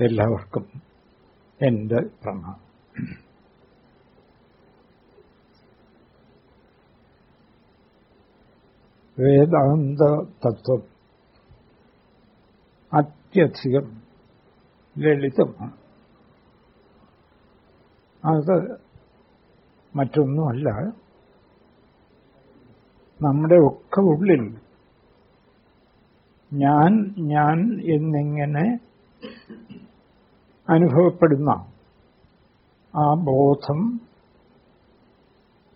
എല്ലാവർക്കും എന്റെ പ്രണാമം. വേദാന്ത തത്വം അത്യധികം ലളിതമാണ്. അത് മറ്റൊന്നുമല്ല നമ്മുടെ ഒക്കെ ഉള്ളിൽ ഞാൻ ഞാൻ എന്നിങ്ങനെ അനുഭവപ്പെടുന്ന ആ ബോധം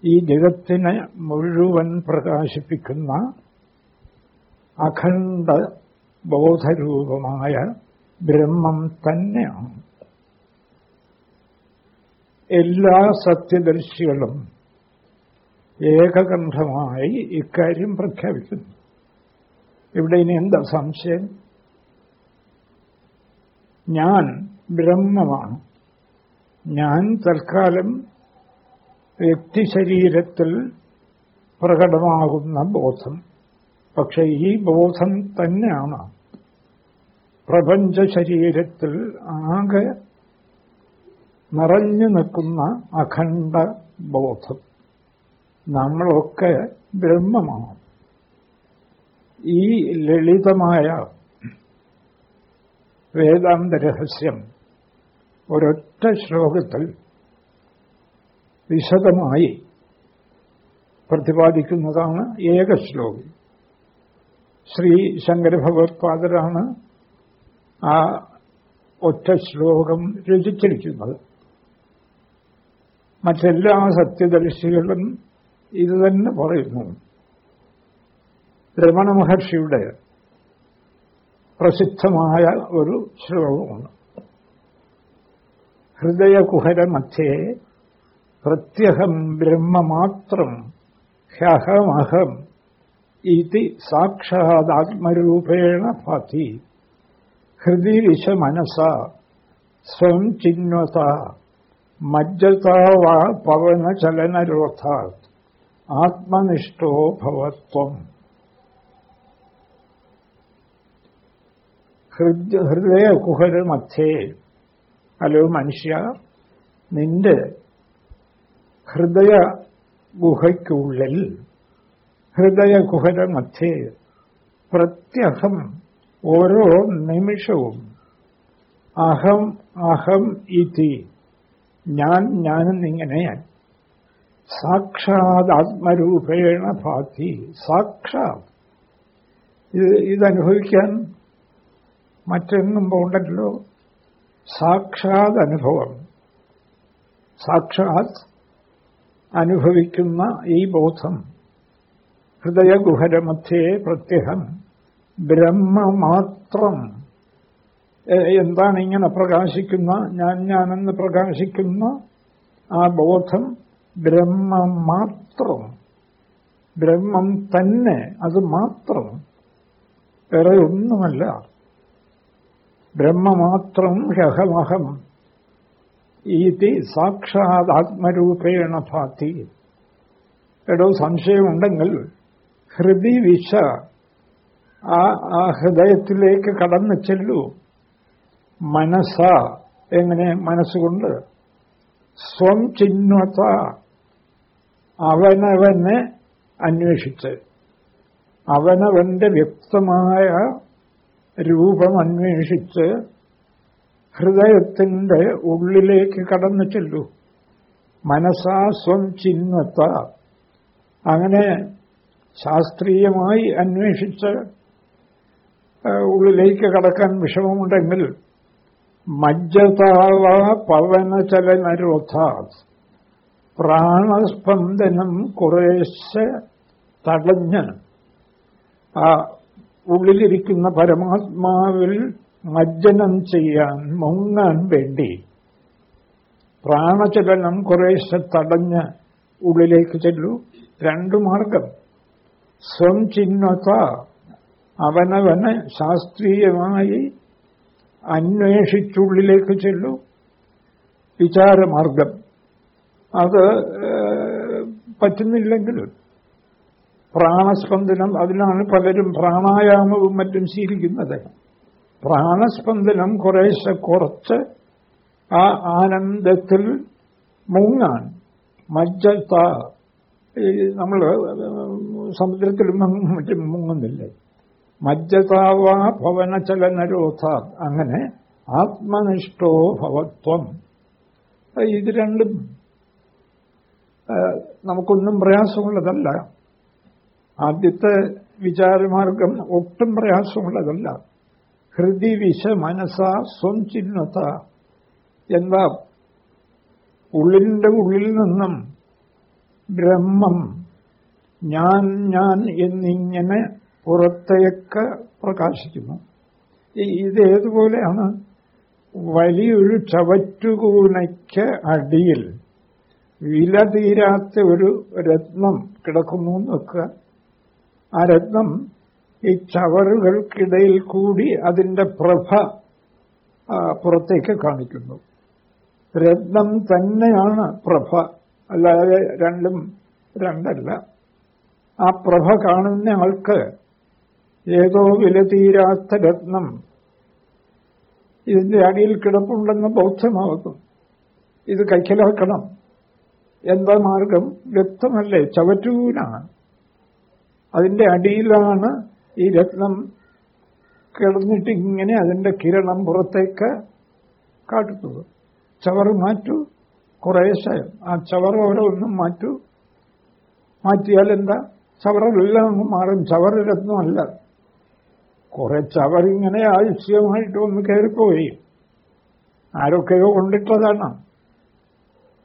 ഈ ജഗത്തിനെ മുഴുവൻ പ്രകാശിപ്പിക്കുന്ന അഖണ്ഡ ബോധരൂപമായ ബ്രഹ്മം തന്നെയാണ്. എല്ലാ സത്യദർശികളും ഏകകണ്ഠമായി ഇക്കാര്യം പ്രഖ്യാപിക്കുന്നു. ഇവിടെ ഇനി എന്താ സംശയം? ഞാൻ ബ്രഹ്മമാണ്. ഞാൻ തൽക്കാലം വ്യക്തിശരീരത്തിൽ പ്രകടമാകുന്ന ബോധം. പക്ഷെ ഈ ബോധം തന്നെയാണ്. പ്രപഞ്ച ശരീരത്തിൽ ആകെ നിറഞ്ഞു നിൽക്കുന്ന അഖണ്ഡ ബോധം. നമ്മളൊക്കെ ബ്രഹ്മമാണ്. ഈ ലളിതമായ വേദാന്ത രഹസ്യം ഒരൊറ്റ ശ്ലോകത്തിൽ വിശദമായി പ്രതിപാദിക്കുന്നതാണ് ഏക ശ്ലോകം ശ്രീ ശങ്കരഭഗവത്പാദരാണ് ആ ഒറ്റ ശ്ലോകം രചിച്ചിരിക്കുന്നത്. മറ്റെല്ലാ സത്യദർശികളും ഇത് തന്നെ പറയുന്നു. രമണ മഹർഷിയുടെ പ്രസിദ്ധമായ ഒരു ശ്ലോകമാണ്. ഹൃദയകുഹരമധ്യേ പ്രത്യഹം ബ്രഹ്മമാത്രം ഹ്യഹമഹം ഇതി സാക്ഷാദാത്മരൂപേണ പതി ഹൃദിവിശ മനസ സ്വം ചിന്വത മജ്ജതാ വാ പവനചലനരോധാത്. ആത്മനിഷ്ഠോ ഭവത്വം. ഹൃദയകുഹരമധ്യേ ഹലോ മനുഷ്യ നിന്റെ ഹൃദയ ഗുഹയ്ക്കുള്ളിൽ ഹൃദയ കുഹര മധ്യേ പ്രത്യഹം ഓരോ നിമിഷവും അഹം അഹം ഇതി ഞാൻ ഞാനെന്നിങ്ങനെ സാക്ഷാത് ആത്മരൂപേണ ഭാതി സാക്ഷാത്. ഇത് ഇതനുഭവിക്കാൻ മറ്റെങ്ങും പോണ്ടല്ലോ. സാക്ഷാത് അനുഭവം. സാക്ഷാത് അനുഭവിക്കുന്ന ഈ ബോധം. ഹൃദയഗുഹരമധ്യേ പ്രത്യഹം. ബ്രഹ്മമാത്രം. എന്താണ് ഇങ്ങനെ പ്രകാശിക്കുന്ന? ഞാൻ ഞാനെന്ന് പ്രകാശിക്കുന്ന ആ ബോധം ബ്രഹ്മം മാത്രം ബ്രഹ്മം തന്നെ അത് മാത്രം. വേറെ ഒന്നുമല്ല. ബ്രഹ്മമാത്രം ഹഹമഹം. ഈതി സാക്ഷാത് ആത്മരൂപേണ ഭാതി. എടോ സംശയമുണ്ടെങ്കിൽ ഹൃദി വിശ ആ ആ ഹൃദയത്തിലേക്ക് കടന്നു ചെല്ലൂ. മനസ്സ എങ്ങനെ മനസ്സുകൊണ്ട്? സ്വം ചിഹ്നത അവനവനെ അന്വേഷിച്ച്. അവനവന്റെ വ്യക്തമായ രൂപം അന്വേഷിച്ച് ഹൃദയത്തിന്റെ ഉള്ളിലേക്ക് കടന്നു ചെല്ലൂ. മനസ്സാ സ്വം ചിഹ്നത്ത അങ്ങനെ ശാസ്ത്രീയമായി അന്വേഷിച്ച് ഉള്ളിലേക്ക് കടക്കാൻ വിഷമമുണ്ടെങ്കിൽ മജ്ജതാവ പവനചലനരോധ പ്രാണസ്പന്ദനം കുറേശ്ശെ തടഞ്ഞ്. ആ ഉള്ളിലിരിക്കുന്ന പരമാത്മാവിൽ മജ്ജനം ചെയ്യാൻ മുങ്ങാൻ വേണ്ടി പ്രാണചലനം കുറേശ്ശെ തടഞ്ഞ് ഉള്ളിലേക്ക് ചെല്ലൂ. രണ്ടു മാർഗം. സ്വം ചിഹ്നത അവനവനെ ശാസ്ത്രീയമായി അന്വേഷിച്ചുള്ളിലേക്ക് ചെല്ലൂ. വിചാരമാർഗം. അത് പറ്റുന്നില്ലെങ്കിൽ പ്രാണസ്പന്ദനം അതിനാണ് പലരും പ്രാണായാമവും മറ്റും ശീലിക്കുന്നത്. പ്രാണസ്പന്ദനം കുറേശ്ശെ കുറച്ച് ആ ആനന്ദത്തിൽ മുങ്ങാൻ. മജ്ജത്ത നമ്മൾ സമുദ്രത്തിലും മറ്റും മുങ്ങുന്നില്ലേ? മജ്ജതാവാ ഭവനചലനരോധ അങ്ങനെ ആത്മനിഷ്ഠോ ഭവത്വം. ഇത് രണ്ടും നമുക്കൊന്നും പ്രയാസമുള്ളതല്ല. ആദ്യത്തെ വിചാരമാർഗം ഒട്ടും പ്രയാസമുള്ളതല്ല. ഹൃദി വിശ മനസ സ്വം ചിഹ്നത എന്താ ഉള്ളിന്റെ ഉള്ളിൽ നിന്നും ബ്രഹ്മം ഞാൻ ഞാൻ എന്നിങ്ങനെ പുറത്തേക്ക് പ്രകാശിക്കുന്നു. ഇതേതുപോലെയാണ് വലിയൊരു ചവറ്റുകൂനയ്ക്ക് അടിയിൽ വില തീരാത്ത ഒരു രത്നം കിടക്കുന്നു എന്ന് വെക്കുക. ആ രത്നം ഈ ചവറുകൾക്കിടയിൽ കൂടി അതിന്റെ പ്രഭ പുറത്തേക്ക് കാണിക്കുന്നു. രത്നം തന്നെയാണ് പ്രഭ. അല്ലാതെ രണ്ടും രണ്ടല്ല. ആ പ്രഭ കാണുന്ന ആൾക്ക് ഏതോ വില തീരാത്ത രത്നം ഇതിന്റെ അടിയിൽ കിടപ്പുണ്ടെന്ന് ബോധ്യമാകുന്നു. ഇത് കൈക്കലാക്കണം. എന്താ മാർഗം? വ്യക്തമല്ലേ? ചവറ്റൂനാണ്. അതിന്റെ അടിയിലാണ് ഈ രത്നം കിടന്നിട്ട് ഇങ്ങനെ അതിന്റെ കിരണം പുറത്തേക്ക് കാട്ടുന്നത്. ചവറ് മാറ്റു കുറേശ്ശെ ആ ചവർ ഓരോന്നും മാറ്റു. മാറ്റിയാൽ എന്താ? ചവറെല്ലാം മാറും. ചവർ രത്നമല്ല. കുറെ ചവറിങ്ങനെ ആയുഷ്യമായിട്ട് ഒന്ന് കയറിപ്പോയി. ആരൊക്കെയോ കൊണ്ടിട്ടതാണ്.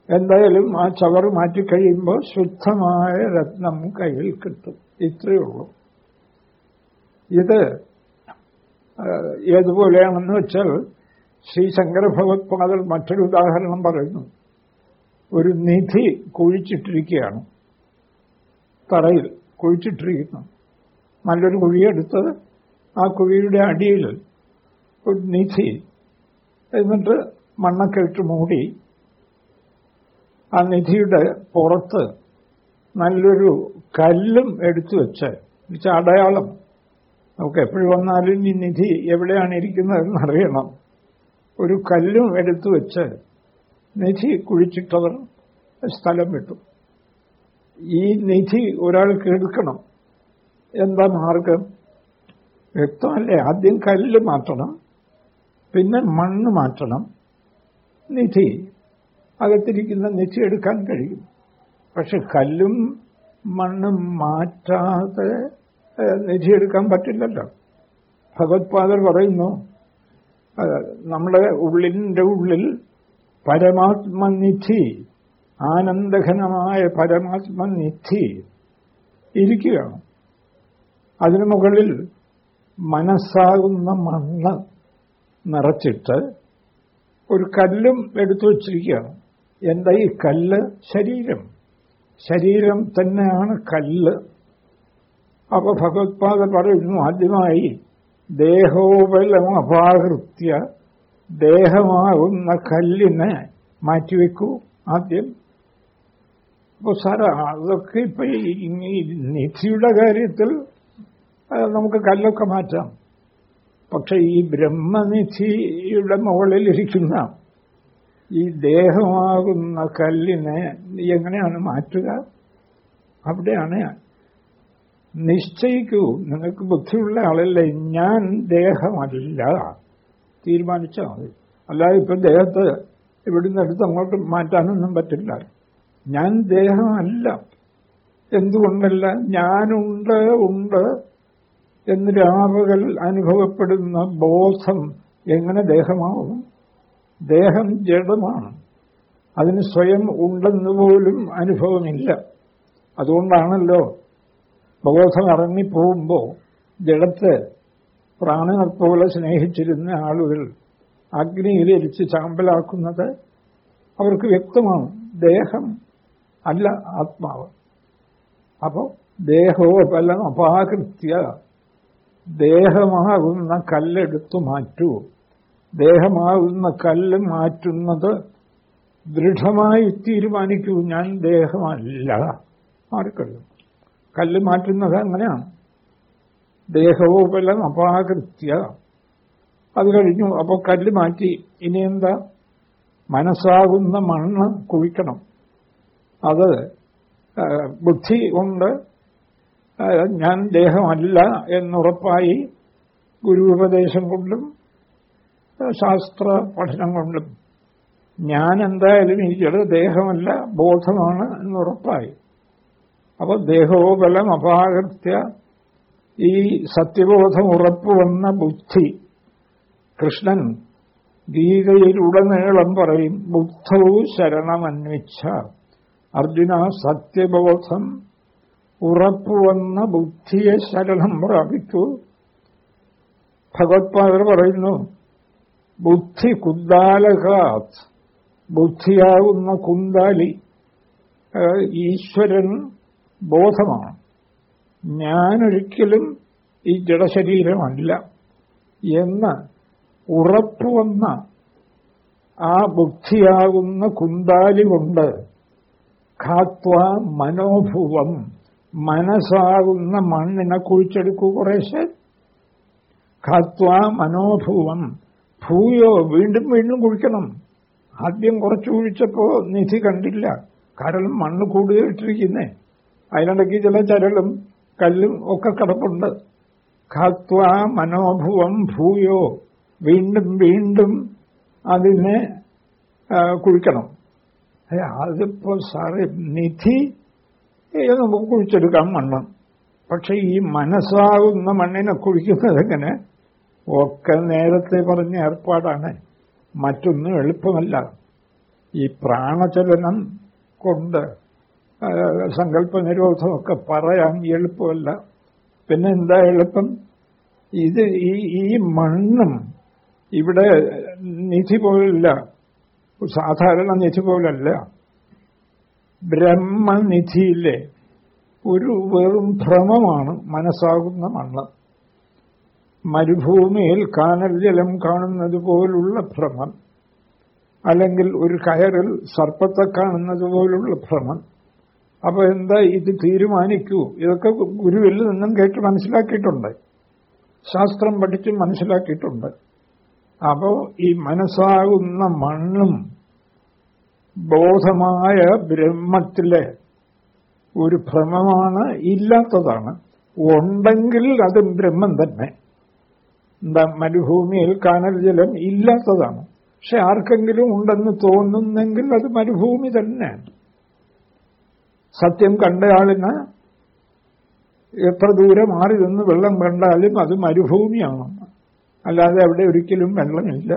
എന്തായാലും ആ ചവർ മാറ്റിക്കഴിയുമ്പോൾ ശുദ്ധമായ രത്നം കയ്യിൽ കിട്ടും. ഇത്രയേ ഉള്ളൂ. ഇത് ഏതുപോലെയാണെന്ന് വെച്ചാൽ ശ്രീ ശങ്കര ഭഗവത്പാദർ മറ്റൊരു ഉദാഹരണം പറയുന്നു. ഒരു നിധി കുഴിച്ചിട്ടിരിക്കുകയാണ്. തറയിൽ കുഴിച്ചിട്ടിരിക്കുന്നു. നല്ലൊരു കുഴിയെടുത്ത് ആ കുഴിയുടെ അടിയിൽ ഒരു നിധി എന്നിട്ട് മണ്ണൊക്കെ ഇട്ട് മൂടി ആ നിധിയുടെ പുറത്ത് നല്ലൊരു കല്ലും എടുത്തു വെച്ച് വെച്ച അടയാളം. നമുക്ക് എപ്പോഴും വന്നാലും ഈ നിധി എവിടെയാണ് ഇരിക്കുന്നതെന്ന് അറിയണം ഒരു കല്ലും എടുത്തു വെച്ച് നിധി കുഴിച്ചിട്ടവർ സ്ഥലം വിട്ടു. ഈ നിധി ഒരാൾക്ക് എടുക്കണം. എന്താ മാർഗം? വ്യക്തമല്ലേ? ആദ്യം കല്ല് മാറ്റണം പിന്നെ മണ്ണ് മാറ്റണം നിധി അകത്തിരിക്കുന്ന നെച്ചെടുക്കാൻ കഴിയും. പക്ഷെ കല്ലും മണ്ണും മാറ്റാതെ നെച്ചെടുക്കാൻ പറ്റില്ലല്ലോ. ഭഗവത്പാദർ പറയുന്നു നമ്മുടെ ഉള്ളിന്റെ ഉള്ളിൽ പരമാത്മനിധി ആനന്ദഘനമായ പരമാത്മനിധി ഇരിക്കുകയാണ്. അതിനു മുകളിൽ മനസ്സാകുന്ന മണ്ണ് നിറച്ചിട്ട് ഒരു കല്ലും എടുത്തു വച്ചിരിക്കുകയാണ്. എന്താ ഈ കല്ല്? ശരീരം. ശരീരം തന്നെയാണ് കല്ല്. അപ്പൊ ഭഗവത്പാദ പറയുന്നു ആദ്യമായി ദേഹോബലം അപാകൃത്യ ദേഹമാകുന്ന കല്ലിനെ മാറ്റിവെക്കൂ ആദ്യം. അപ്പൊ സാറ അതൊക്കെ ഇപ്പൊ ഈ നിധിയുടെ കാര്യത്തിൽ നമുക്ക് കല്ലൊക്കെ മാറ്റാം. പക്ഷെ ഈ ബ്രഹ്മനിധിയുടെ മുകളിലിരിക്കുന്ന ഈ ദേഹമാകുന്ന കല്ലിനെ നീ എങ്ങനെയാണ് മാറ്റുക? അവിടെയാണ് നിശ്ചയിക്കൂ നിങ്ങൾക്ക് ബുദ്ധിയുള്ള ആളല്ലേ ഞാൻ ദേഹമല്ല. തീരുമാനിച്ചാൽ മതി അല്ലാതെ ഇപ്പൊ ദേഹത്ത് ഇവിടുന്ന് എടുത്ത് അങ്ങോട്ട് മാറ്റാനൊന്നും പറ്റില്ല. ഞാൻ ദേഹമല്ല. എന്തുകൊണ്ടല്ല ഞാനുണ്ട് ഉണ്ട് എന്ന് രാവുകൾ അനുഭവപ്പെടുന്ന ബോധം എങ്ങനെ ദേഹമാവും ദേഹം ജഡമാണ്. അതിന് സ്വയം ഉണ്ടെന്ന് പോലും അനുഭവമില്ല. അതുകൊണ്ടാണല്ലോ ബോധം ഇറങ്ങിപ്പോകുമ്പോൾ ജഡത്തെ പ്രാണനെ സ്നേഹിച്ചിരുന്ന ആളുകൾ അഗ്നിയിലെരിച്ച് ചാമ്പലാക്കുന്നത് അവർക്ക് വ്യക്തമാണ്. ദേഹം അല്ല ആത്മാവ്. അപ്പോൾ ദേഹോപലം അപാകൃത്യ. ദേഹമാകുന്ന കല്ലെടുത്തു മാറ്റൂ ദേഹമാകുന്ന കല്ല് മാറ്റുന്നത് ദൃഢമായി തീരുമാനിക്കൂ. ഞാൻ ദേഹമല്ല. മാറിക്കഴിഞ്ഞു കല്ല് മാറ്റുന്നത് അങ്ങനെയാണ്. ദേഹോപലം അപാകൃത്യ. അത് കഴിഞ്ഞു. അപ്പോൾ കല്ല് മാറ്റി. ഇനി എന്താ? മനസ്സാകുന്ന മണ്ണ് കുഴിക്കണം. അത് ബുദ്ധി കൊണ്ട് ഞാൻ ദേഹമല്ല എന്നുറപ്പായി ഗുരുപദേശം കൊണ്ടും ആ, ശാസ്ത്ര പഠനം കൊണ്ടും ഞാൻ എന്തായാലും ഈ ജഡ ദേഹമല്ല ബോധമാണ് എന്നുറപ്പായി. അപ്പൊ ദേഹോബലം അപാകൃത്യ ഈ സത്യബോധം ഉറപ്പുവന്ന ബുദ്ധി. കൃഷ്ണൻ ഗീതയിലുടനീളം പറയും ബുദ്ധവും ശരണമന്വിച്ച അർജുന സത്യബോധം ഉറപ്പുവന്ന ബുദ്ധിയെ ശരണം പ്രാപിച്ചു ഭഗവത്പാദർ പറയുന്നു ബുദ്ധി കുന്താലകാത് ബുദ്ധിയാകുന്ന കുന്താലി ഈശ്വരൻ ബോധമാണ്. ഞാനൊരിക്കലും ഈ ജഡശരീരമല്ല എന്ന് ഉറപ്പുവന്ന ആ ബുദ്ധിയാകുന്ന കുന്താലി കൊണ്ട് ഖാത്വ മനോഭൂവം മനസ്സാകുന്ന മണ്ണിനെ കുഴിച്ചെടുക്കൂ കുറേശ്ശെ. ഖാത്വ മനോഭുവം ഭൂയോ വീണ്ടും വീണ്ടും കുഴിക്കണം. ആദ്യം കുറച്ച് കുഴിച്ചപ്പോ നിധി കണ്ടില്ല. കാരണം മണ്ണ് കൂടുതലിട്ടിരിക്കുന്നേ. അതിനിടയ്ക്ക് ചില ചരളും കല്ലും ഒക്കെ കിടപ്പുണ്ട്. ഖാത്വ മനോഭുവം ഭൂയോ. വീണ്ടും വീണ്ടും അതിനെ കുഴിക്കണം. അതിപ്പോ സാറേ നിധി നമുക്ക് കുഴിച്ചെടുക്കാം മണ്ണ്. പക്ഷെ ഈ മനസ്സാകുന്ന മണ്ണിനെ കുഴിക്കുന്നത് എങ്ങനെ? ഒക്കെ നേരത്തെ പറഞ്ഞ ഏർപ്പാടാണ്. മറ്റൊന്നും എളുപ്പമല്ല. ഈ പ്രാണചലനം കൊണ്ട് സങ്കല്പ നിരോധമൊക്കെ പറയാൻ എളുപ്പമല്ല. പിന്നെ എന്താ എളുപ്പം? ഇത് ഈ ഈ മണ്ണും ഇവിടെ നിധി പോലില്ല. സാധാരണ നിധി പോലല്ല. ബ്രഹ്മനിധിയിലെ ഒരു വെറും ഭ്രമമാണ് മനസ്സാകുന്ന മണ്ണ്. മരുഭൂമിയിൽ കാനൽ ജലം കാണുന്നത് പോലുള്ള ഭ്രമം അല്ലെങ്കിൽ ഒരു കയറിൽ സർപ്പത്തെ കാണുന്നത് പോലുള്ള ഭ്രമം. അപ്പൊ എന്താ ഇത് തീരുമാനിക്കൂ? ഇതൊക്കെ ഗുരുവിൽ നിന്നും കേട്ട് മനസ്സിലാക്കിയിട്ടുണ്ട്. ശാസ്ത്രം പഠിച്ച് മനസ്സിലാക്കിയിട്ടുണ്ട്. അപ്പോ ഈ മനസ്സാകുന്ന മണ്ണും ബോധമായ ബ്രഹ്മത്തിലെ ഒരു ഭ്രമമാണ് ഇല്ലാത്തതാണ്. ഉണ്ടെങ്കിൽ അത് ബ്രഹ്മം തന്നെ. മരുഭൂമിയിൽ കാനൽ ജലം ഇല്ലാത്തതാണ്. പക്ഷെ ആർക്കെങ്കിലും ഉണ്ടെന്ന് തോന്നുന്നെങ്കിൽ അത് മരുഭൂമി തന്നെ സത്യം കണ്ടയാളിന് എത്ര ദൂരെ മാറി നിന്ന് വെള്ളം കണ്ടാലും അത് മരുഭൂമിയാണ്. അല്ലാതെ അവിടെ ഒരിക്കലും വെള്ളമില്ല.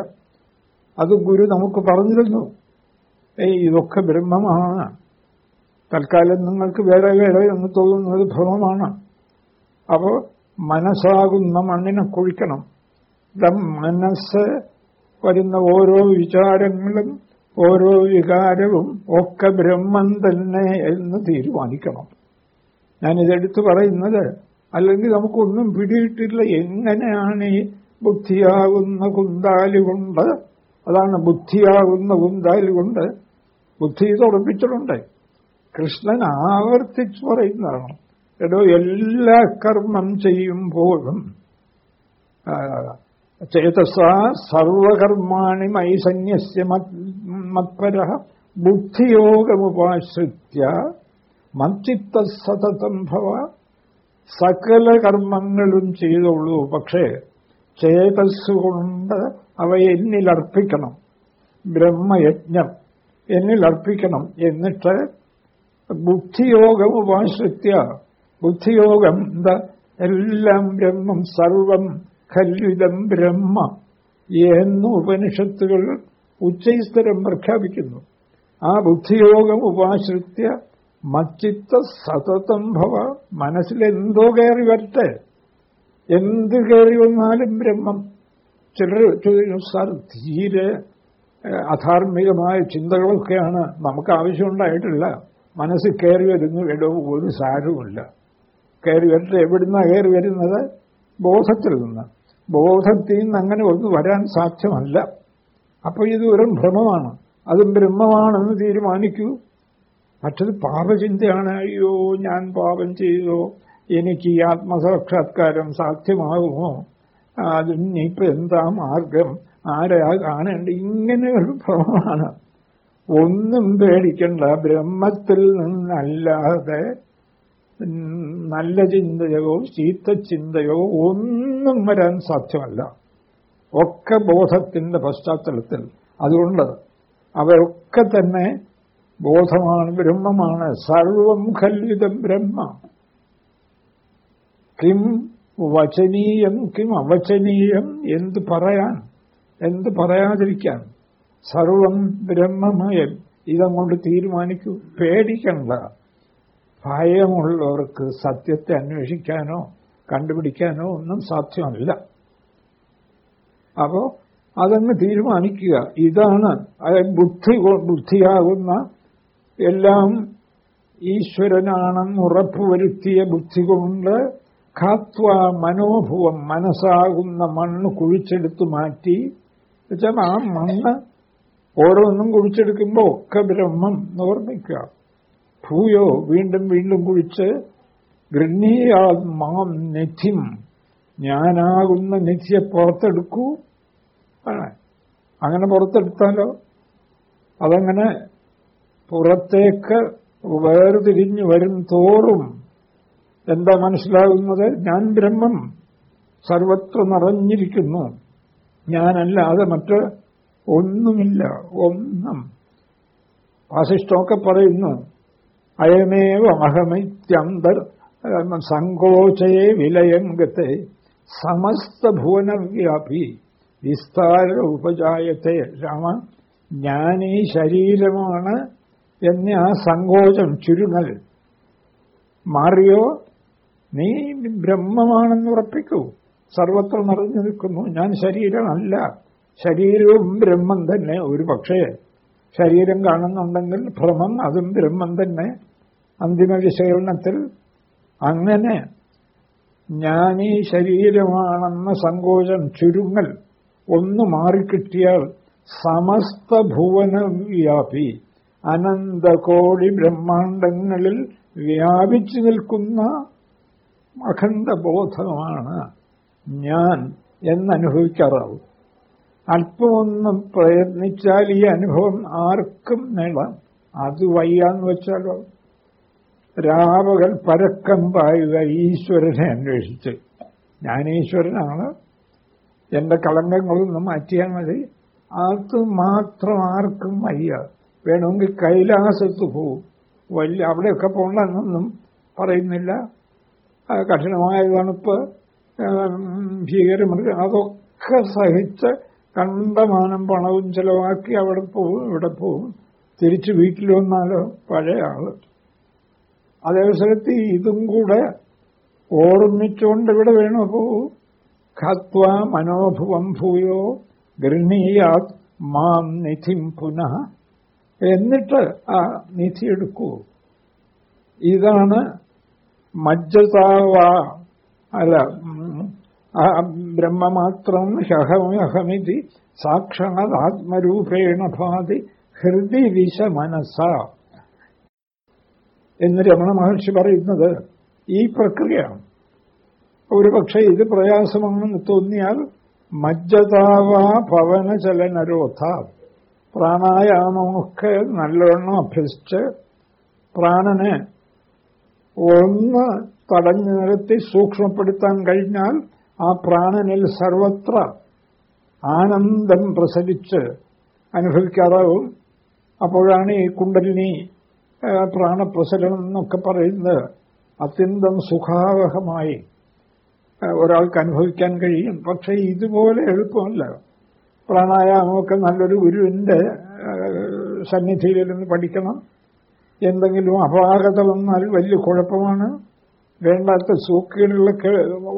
അത് ഗുരു നമുക്ക് പറഞ്ഞിരുന്നു. ഏയ് ഇതൊക്കെ ബ്രഹ്മമാണ്. തൽക്കാലം നിങ്ങൾക്ക് വേറെ വേറെ എന്ന് തോന്നുന്നത് ഭ്രമമാണ്. അപ്പോൾ മനസ്സാകുന്ന മണ്ണിനെ കുഴിക്കണം. മനസ്സ് വരുന്ന ഓരോ വിചാരങ്ങളും ഓരോ വികാരവും ഒക്കെ ബ്രഹ്മം തന്നെ എന്ന് തീരുമാനിക്കണം. ഞാനിതെടുത്ത് പറയുന്നത് അല്ലെങ്കിൽ നമുക്കൊന്നും പിടിയിട്ടില്ല. എങ്ങനെയാണ് ഈ ബുദ്ധിയാകുന്ന കുന്താലി കൊണ്ട് അതാണ് ബുദ്ധിയാകുന്ന കുന്താലി കൊണ്ട് ബുദ്ധി ഇത് ഉറപ്പിച്ചിട്ടുണ്ട്. കൃഷ്ണൻ ആവർത്തിച്ചു പറയുന്നതാണ്. എടോ എല്ലാ കർമ്മം ചെയ്യുമ്പോഴും ചേതസ സർവകർമാണി മൈ സന്യസ്യ മത്പര ബുദ്ധിയോഗമുപാശ്രിത്യ മച്ചിത്ത സതതം ഭവ സകല കർമ്മങ്ങളും ചെയ്തോളൂ. പക്ഷേ ചേതസ് കൊണ്ട് അവ എന്നിലർപ്പിക്കണം. ബ്രഹ്മയജ്ഞം എന്നിലർപ്പിക്കണം. എന്നിട്ട് ബുദ്ധിയോഗം ഉപാശ്രിത്യ ബുദ്ധിയോഗം എന്താ എല്ലാം ബ്രഹ്മം സർവം ഖല്വിതം ബ്രഹ്മ. എന്ന് ഉപനിഷത്തുകൾ ഉച്ചൈസ്തരം പ്രഖ്യാപിക്കുന്നു. ആ ബുദ്ധിയോഗം ഉപാശ്രിത്യ മച്ചിത്ത സതതം ഭവ. മനസ്സിലെന്തോ കയറി വരട്ടെ. എന്ത് കയറി വന്നാലും ബ്രഹ്മം. ചിലർ ചോദിക്കും സാർ തീരെ അധാർമികമായ ചിന്തകളൊക്കെയാണ്. നമുക്ക് ആവശ്യമുണ്ടായിട്ടില്ല. മനസ്സിൽ കയറി വരുന്നു. ഇടവും ഒരു സാരവുമില്ല. കയറി വരുന്നത് എവിടുന്നാ കയറി വരുന്നത്? ബോധത്തിൽ നിന്ന്. ബോധത്തിൽ നിന്ന് അങ്ങനെ ഒന്ന് വരാൻ സാധ്യമല്ല. അപ്പോൾ ഇത് ഒരു ഭ്രമമാണ്. അതും ബ്രഹ്മമാണെന്ന് തീരുമാനിക്കൂ. മറ്റത് പാപചിന്തയാണ് അയ്യോ ഞാൻ പാപം ചെയ്തോ എനിക്ക് ഈ ആത്മസാക്ഷാത്കാരം സാധ്യമാകുമോ? അതിനിപ്പോ എന്താ മാർഗം? ആരാ കാണേണ്ട? ഇങ്ങനെ ഒരു ഭ്രമമാണ്. ഒന്നും പേടിക്കണ്ട. ബ്രഹ്മത്തിൽ നിന്നല്ലാതെ നല്ല ചിന്തയോ ചീത്ത ചിന്തയോ ഒന്നും വരാൻ സാധ്യമല്ല. ഒക്കെ ബോധത്തിന്റെ പശ്ചാത്തലത്തിൽ. അതുകൊണ്ട് അവരൊക്കെ തന്നെ ബോധമാണ് ബ്രഹ്മമാണ്. സർവം ഖല്വിതം ബ്രഹ്മ. കിം വചനീയം കിം അവചനീയം എന്ത് പറയാൻ എന്ത് പറയാതിരിക്കാൻ. സർവം ബ്രഹ്മമയം. ഇതങ്ങോട്ട് തീരുമാനിക്കൂ. പേടിക്കണ്ട. ഭയമുള്ളവർക്ക് സത്യത്തെ അന്വേഷിക്കാനോ കണ്ടുപിടിക്കാനോ ഒന്നും സാധ്യമല്ല. അപ്പോ അതങ്ങ് തീരുമാനിക്കുക. ഇതാണ് ബുദ്ധി ബുദ്ധിയാകുന്ന എല്ലാം ഈശ്വരനാണെന്ന് ഉറപ്പുവരുത്തിയ ബുദ്ധി കൊണ്ട് ഖാത്വ മനോഭുവം മനസ്സാകുന്ന മണ്ണ് കുഴിച്ചെടുത്ത് മാറ്റി. വെച്ചാൽ ആ മണ്ണ് ഓരോന്നും കുഴിച്ചെടുക്കുമ്പോൾ ഒക്കെ ബ്രഹ്മം ഓർമ്മിക്കുക. ഭൂയോ വീണ്ടും വീണ്ടും കുഴിച്ച് ഗൃഹീയാ മാം നിധിം ഞാനാകുന്ന നിധിയെ പുറത്തെടുക്കൂ. അങ്ങനെ പുറത്തെടുത്താലോ? അതങ്ങനെ പുറത്തേക്ക് വേർതിരിഞ്ഞു വരും തോറും എന്താ മനസ്സിലാകുന്നത്? ഞാൻ ബ്രഹ്മം സർവത്ര നിറഞ്ഞിരിക്കുന്നു. ഞാനല്ലാതെ മറ്റ് ഒന്നുമില്ല. ഒന്നും. വാസിഷ്ടമൊക്കെ പറയുന്നു. അയമേവ അഹമിത്യന്തർ സങ്കോചയെ വിലയംഗത്തെ സമസ്ത ഭുവനവ്യാപി. വിസ്താര ഉപജായത്തെ. രാമ ഞാനീ ശരീരമാണ് എന്ന ആ സങ്കോചം ചുരുങ്ങൽ. മാറിയോ? നീ ബ്രഹ്മമാണെന്ന് ഉറപ്പിക്കൂ. സർവത്ര നിറഞ്ഞു നിൽക്കുന്നു. ഞാൻ ശരീരമല്ല. ശരീരവും ബ്രഹ്മം തന്നെ ഒരു പക്ഷേ ശരീരം കാണുന്നുണ്ടെങ്കിൽ ഭ്രമം അതും ബ്രഹ്മം തന്നെ. അന്തിമ വിശകലനത്തിൽ അങ്ങനെ ഞാനീ ശരീരമാണെന്ന സങ്കോചം ചുരുങ്ങൽ ഒന്ന് മാറിക്കിട്ടിയാൽ സമസ്ത ഭുവനവ്യാപി. അനന്തകോടി ബ്രഹ്മാണ്ടങ്ങളിൽ വ്യാപിച്ചു നിൽക്കുന്ന അഖണ്ഡ ബോധമാണ് ഞാൻ എന്നനുഭവിക്കാറാവും. അല്പമൊന്നും പ്രയത്നിച്ചാൽ ഈ അനുഭവം ആർക്കും നേടാം. അത് വയ്യാന്ന് വെച്ചാലോ? രാവകൽ പരക്കം പായുക ഈശ്വരനെ അന്വേഷിച്ച്. ഞാൻ ഈശ്വരനാണ് എന്റെ കളങ്കങ്ങളൊന്നും മാറ്റിയാൽ മതി. അത് മാത്രം ആർക്കും വയ്യ. വേണമെങ്കിൽ കൈലാസത്ത് പോവും. വലിയ അവിടെയൊക്കെ പോകണമെന്നൊന്നും പറയുന്നില്ല. കഠിനമായ തണുപ്പ് ഭീകരമൃഗം അതൊക്കെ സഹിച്ച് കണ്ടമാനം പണവും ചെലവാക്കി അവിടെ പോവും ഇവിടെ പോവും. തിരിച്ച് വീട്ടിൽ വന്നാലോ? പഴയ ആൾ. അതേവസരത്തിൽ ഇതും കൂടെ ഓർമ്മിച്ചുകൊണ്ട് ഇവിടെ വേണോ? പോകൂ ഖത്വ മനോഭുവം ഭൂയോ ഗൃഹീയാത് മാം നിധിം പുനഃ. എന്നിട്ട് ആ നിധി എടുക്കൂ. ഇതാണ് മജ്ജതാവ അല്ല ബ്രഹ്മമാത്രം ഹഹമഹമിതി സാക്ഷാത് ആത്മരൂപേണ ഭാതി ഹൃദി വിശ മനസ്സ എന്ന് രമണ മഹർഷി പറയുന്നത് ഈ പ്രക്രിയയാണ്. ഒരുപക്ഷെ ഇത് പ്രയാസമാണെന്ന് തോന്നിയാൽ മജ്ജതാവാ ഭവനചലനരോധ. പ്രാണായാമമൊക്കെ നല്ലവണ്ണം അഭ്യസിച്ച് പ്രാണനെ ഒന്ന് തടഞ്ഞു നിർത്തി സൂക്ഷ്മപ്പെടുത്താൻ കഴിഞ്ഞാൽ ആ പ്രാണനിൽ സർവത്ര ആനന്ദം പ്രസരിച്ച് അനുഭവിക്കാറാവും. അപ്പോഴാണ് ഈ കുണ്ടലിനി പ്രാണപ്രസരണം എന്നൊക്കെ പറയുന്നത് അത്യന്തം സുഖാവഹമായി ഒരാൾക്ക് അനുഭവിക്കാൻ കഴിയും. പക്ഷെ ഇതുപോലെ എളുപ്പമല്ല. പ്രാണായാമമൊക്കെ നല്ലൊരു ഗുരുവിന്റെ സന്നിധിയിലിരുന്ന് പഠിക്കണം. എന്തെങ്കിലും അപാകത വന്നാൽ വലിയ കുഴപ്പമാണ്. വേണ്ടാത്ത സൂക്കുകളിലൊക്കെ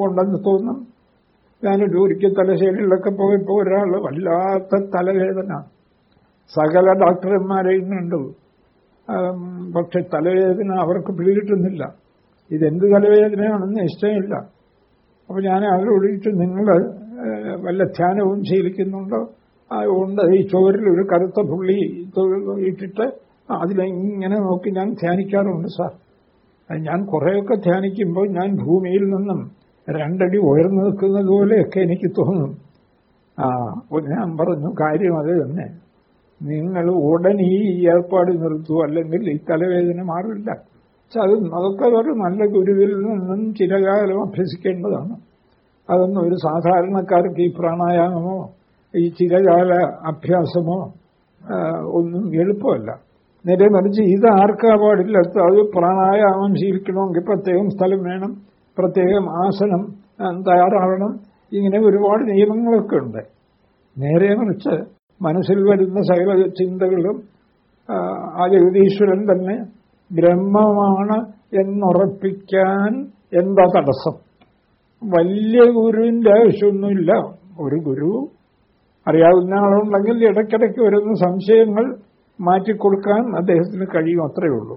ഉണ്ടെന്ന് തോന്നും. ഞാനൊരു ഒരിക്കൽ തലശ്ശേരിയിലൊക്കെ പോയപ്പോൾ ഒരാൾ വല്ലാത്ത തലവേദന. സകല ഡോക്ടർമാരെയും ഇന്നുണ്ട് പക്ഷെ തലവേദന അവർക്ക് പിടികിട്ടുന്നില്ല. ഇതെന്ത് തലവേദനയാണെന്ന് നിശ്ചയമില്ല. അപ്പൊ ഞാൻ അവരോട് ചോദിച്ചു നിങ്ങൾ വല്ല ധ്യാനവും ശീലിക്കുന്നുണ്ടോ? ഉണ്ട് ഈ ചോരിൽ ഒരു കറുത്ത പുള്ളി ഇട്ടിട്ട് അതിലിങ്ങനെ നോക്കി ഞാൻ ധ്യാനിക്കാറുണ്ട് സാർ. ഞാൻ കുറേയൊക്കെ ധ്യാനിക്കുമ്പോൾ ഞാൻ ഭൂമിയിൽ നിന്നും രണ്ടടി ഉയർന്നു നിൽക്കുന്നത് പോലെയൊക്കെ എനിക്ക് തോന്നും. ആ ഞാൻ പറഞ്ഞു കാര്യം അത് തന്നെ. നിങ്ങൾ ഉടൻ ഈ ഏർപ്പാട് നിർത്തൂ. അല്ലെങ്കിൽ ഈ തലവേദന മാറില്ല. അത് അതൊക്കെ ഒരു നല്ല ഗുരുവിൽ നിന്നും ചിരകാലം അഭ്യസിക്കേണ്ടതാണ്. അതൊന്നും ഒരു സാധാരണക്കാർക്ക് ഈ പ്രാണായാമമോ ഈ ചിരകാല അഭ്യാസമോ ഒന്നും എളുപ്പമല്ല. നേരെ മറിച്ച് ഇത് ആർക്കാ പാടില്ലാത്ത? അത് പ്രാണായാമം ശീലിക്കണമെങ്കിൽ പ്രത്യേകം സ്ഥലം വേണം പ്രത്യേകം ആസനം തയ്യാറാവണം. ഇങ്ങനെ ഒരുപാട് നിയമങ്ങളൊക്കെ ഉണ്ട്. നേരെ മറിച്ച് മനസ്സിൽ വരുന്ന സകല ചിന്തകളും ആ ജഗതീശ്വരൻ തന്നെ ബ്രഹ്മമാണ് എന്നുറപ്പിക്കാൻ എന്താ തടസ്സം? വലിയ ഗുരുവിന്റെ ആവശ്യമൊന്നുമില്ല ഒരു ഗുരു അറിയാവുന്ന ആളുണ്ടെങ്കിൽ ഇടയ്ക്കിടയ്ക്ക് വരുന്ന സംശയങ്ങൾ മാറ്റിക്കൊടുക്കാൻ അദ്ദേഹത്തിന് കഴിയും അത്രയേ ഉള്ളൂ.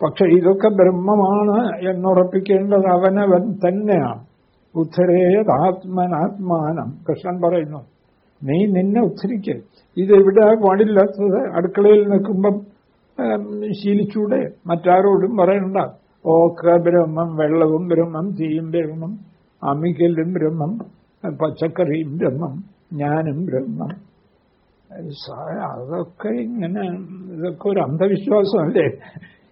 പക്ഷെ ഇതൊക്കെ ബ്രഹ്മമാണ് എന്നുറപ്പിക്കേണ്ടത് അവനവൻ തന്നെയാണ്. ഉദ്ധരേതാത്മനാത്മാനം കൃഷ്ണൻ പറയുന്നു നീ നിന്നെ ഉദ്ധരിക്ക ഇതെവിടെ പാടില്ലാത്തത് അടുക്കളയിൽ നിൽക്കുമ്പം ശീലിച്ചൂടെ മറ്റാരോടും പറയണ്ട. ഓക്ക ബ്രഹ്മം വെള്ളവും ബ്രഹ്മം തീയും ബ്രഹ്മം അമികലും ബ്രഹ്മം പച്ചക്കറിയും ബ്രഹ്മം ഞാനും ബ്രഹ്മം. അതൊക്കെ ഇങ്ങനെ ഇതൊക്കെ ഒരു അന്ധവിശ്വാസമല്ലേ?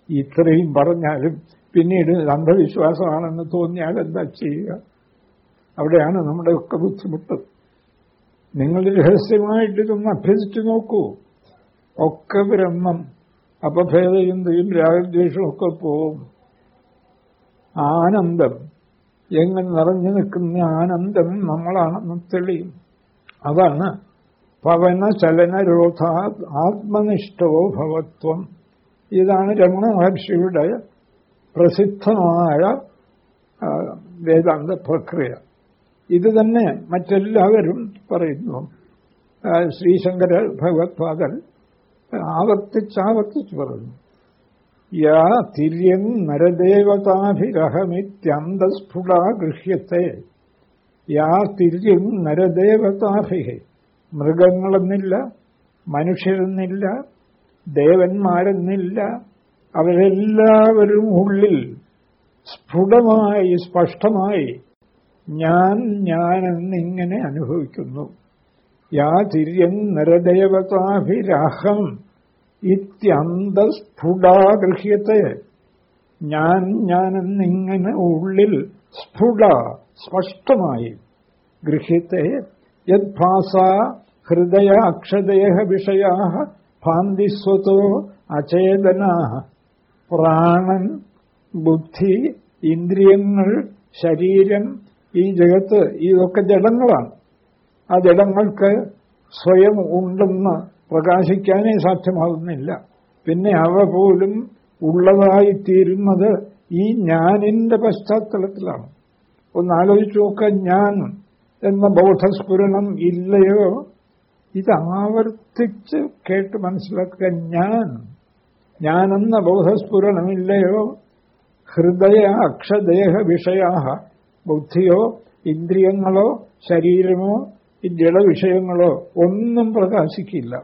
ഇത്രയും പറഞ്ഞാലും പിന്നീട് അന്ധവിശ്വാസമാണെന്ന് തോന്നിയാൽ എന്താ ചെയ്യുക? അവിടെയാണ് നമ്മുടെ ഒക്കെ ബുദ്ധിമുട്ട്. നിങ്ങൾ രഹസ്യമായിട്ട് ഇതൊന്ന് അഭ്യസിച്ചു നോക്കൂ. ഒക്കെ ബ്രഹ്മം. അപഭേദചിന്തയും രാഗദ്വേഷവും ഒക്കെ പോവും. ആനന്ദം. എങ്ങനെ നിറഞ്ഞു നിൽക്കുന്ന ആനന്ദം നമ്മളാണെന്ന് തെളിയും. അതാണ് പവന ചലനരോധ ആത്മനിഷ്ഠോ ഭവത്വം. ഇതാണ് രമണ മഹർഷിയുടെ പ്രസിദ്ധമായ വേദാന്ത പ്രക്രിയ. ഇത് തന്നെ മറ്റെല്ലാവരും പറയുന്നു. ശ്രീശങ്കര ഭഗവത്പാദർ ആവർത്തിച്ചാവർത്തിച്ച് പറഞ്ഞു യാ തിര്യം നരദേവതാഭിരഹമിത്യന്തസ്ഫുടാ ഗൃഹ്യത്തെ. യാ തിര്യം നരദേവതാഭിഹെ. മൃഗങ്ങളെന്നില്ല മനുഷ്യരെന്നില്ല ദേവന്മാരെന്നില്ല അവരെല്ലാവരും ഉള്ളിൽ സ്ഫുടമായി സ്പഷ്ടമായി ഞാൻ ഞാനെന്നിങ്ങനെ അനുഭവിക്കുന്നു. യാ തിര്യൻ നരദേവതാഭിരഹം ഇത്യന്തസ്ഫുടാഗൃഹ്യത്തെ. ഞാൻ ഞാനെന്നിങ്ങനെ ഉള്ളിൽ സ്ഫുട സ്പഷ്ടമായി ഗൃഹ്യത്തെ. യദ്ഭാസ ഹൃദയ അക്ഷദേഹ വിഷയാ ഭാന്തിസ്വത്തോ അചേതനാ. പ്രാണൻ ബുദ്ധി ഇന്ദ്രിയങ്ങൾ ശരീരം ഈ ജഗത്ത് ഇതൊക്കെ ജഡങ്ങളാണ്. ആ ജഡങ്ങൾക്ക് സ്വയം ഉണ്ടെന്ന് പ്രകാശിക്കാനേ സാധ്യമാകുന്നില്ല. പിന്നെ അവ പോലും ഉള്ളതായി തീരുന്നത് ഈ ഞാനിന്റെ പശ്ചാത്തലത്തിലാണ്. ഒന്ന് ആലോചിച്ചു ഞാൻ എന്ന ബോധസ്ഫുരണം ഇല്ലയോ? ഇത് ആവർത്തിച്ച് കേട്ട് മനസ്സിലാക്കുക ഞാൻ ഞാനെന്ന ബോധസ്ഫുരണമില്ലയോ ഹൃദയ അക്ഷദേഹ വിഷയാ ബുദ്ധിയോ ഇന്ദ്രിയങ്ങളോ ശരീരമോ ഈ ജഡവിഷയങ്ങളോ ഒന്നും പ്രകാശിക്കില്ല.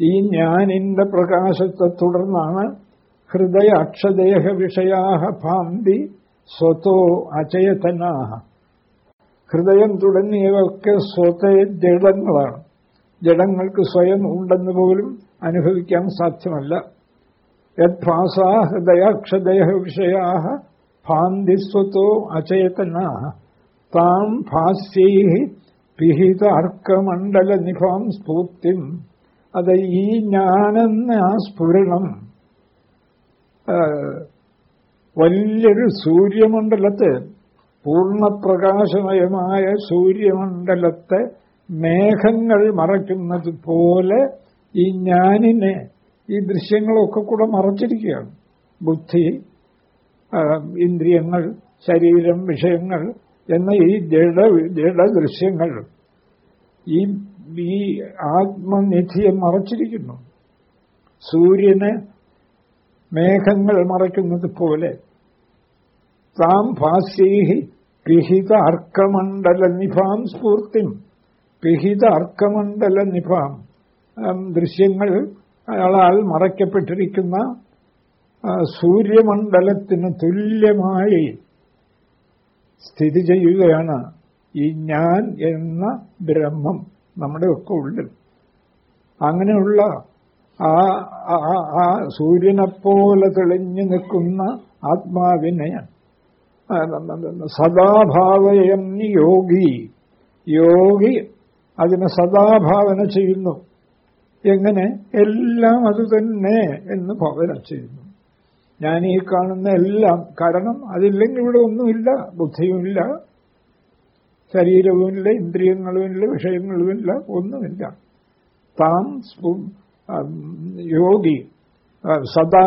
ഈ ഞാനിന്റെ പ്രകാശത്തെ തുടർന്നാണ് ഹൃദയ അക്ഷദേഹ വിഷയാഹ ഭാന്തി സ്വതോ അചേതനാഹ. ഹൃദയം തുടങ്ങിയവയൊക്കെ സ്വതേ ജഡങ്ങളാണ്. ജഡങ്ങൾക്ക് സ്വയം ഉണ്ടെന്ന് പോലും അനുഭവിക്കാൻ സാധ്യമല്ല. യദ്ഭാസ ഹൃദയാക്ഷദേഹ വിഷയാ ഭാന്തി അചേതന. താം ഭാസ്യൈ പിഹിത അർക്കമണ്ഡല നിഭാം സ്ഫൂർത്തിം. അത് ഈ ഞാനെന്ന ആ സ്ഫുരണം വലിയൊരു സൂര്യമണ്ഡലത്തെ പൂർണപ്രകാശമയമായ സൂര്യമണ്ഡലത്തെ മേഘങ്ങൾ മറയ്ക്കുന്നത് പോലെ ഈ ഞാനിനെ ഈ ദൃശ്യങ്ങളൊക്കെ കൂടെ മറച്ചിരിക്കുകയാണ്. ബുദ്ധി ഇന്ദ്രിയങ്ങൾ ശരീരം വിഷയങ്ങൾ എന്ന ഈ ജഡ ജഡദൃശ്യങ്ങൾ ഈ ഈ ആത്മനിധിയെ മറച്ചിരിക്കുന്നു. സൂര്യനെ മേഘങ്ങൾ മറയ്ക്കുന്നത് പോലെ താം ഭാസ്യൈഹി പിഹിത അർക്കമണ്ഡല നിഭാം സ്ഫൂർത്തിം പിഹിത അർക്കമണ്ഡല നിഭാം. ദൃശ്യങ്ങൾ അയാളാൽ മറയ്ക്കപ്പെട്ടിരിക്കുന്ന സൂര്യമണ്ഡലത്തിന് തുല്യമായി സ്ഥിതി ചെയ്യുകയാണ് ഈ ഞാൻ എന്ന ബ്രഹ്മം നമ്മുടെ ഒക്കെ ഉള്ളിൽ. അങ്ങനെയുള്ള ആ ആ- സൂര്യനെപ്പോലെ തെളിഞ്ഞു നിൽക്കുന്ന ആത്മാവിനെ സദാഭാവയം യോഗി യോഗി അതിനെ സദാഭാവന ചെയ്യുന്നു. എങ്ങനെ? എല്ലാം അത് തന്നെ എന്ന് ഭാവന ചെയ്യുന്നു. ഞാൻ ഈ കാണുന്ന എല്ലാം കാരണം അതില്ലെങ്കിൽ ഇവിടെ ഒന്നുമില്ല ബുദ്ധിയുമില്ല ശരീരവുമില്ല ഇന്ദ്രിയങ്ങളുമില്ല വിഷയങ്ങളുമില്ല ഒന്നുമില്ല. താം യോഗി സദാ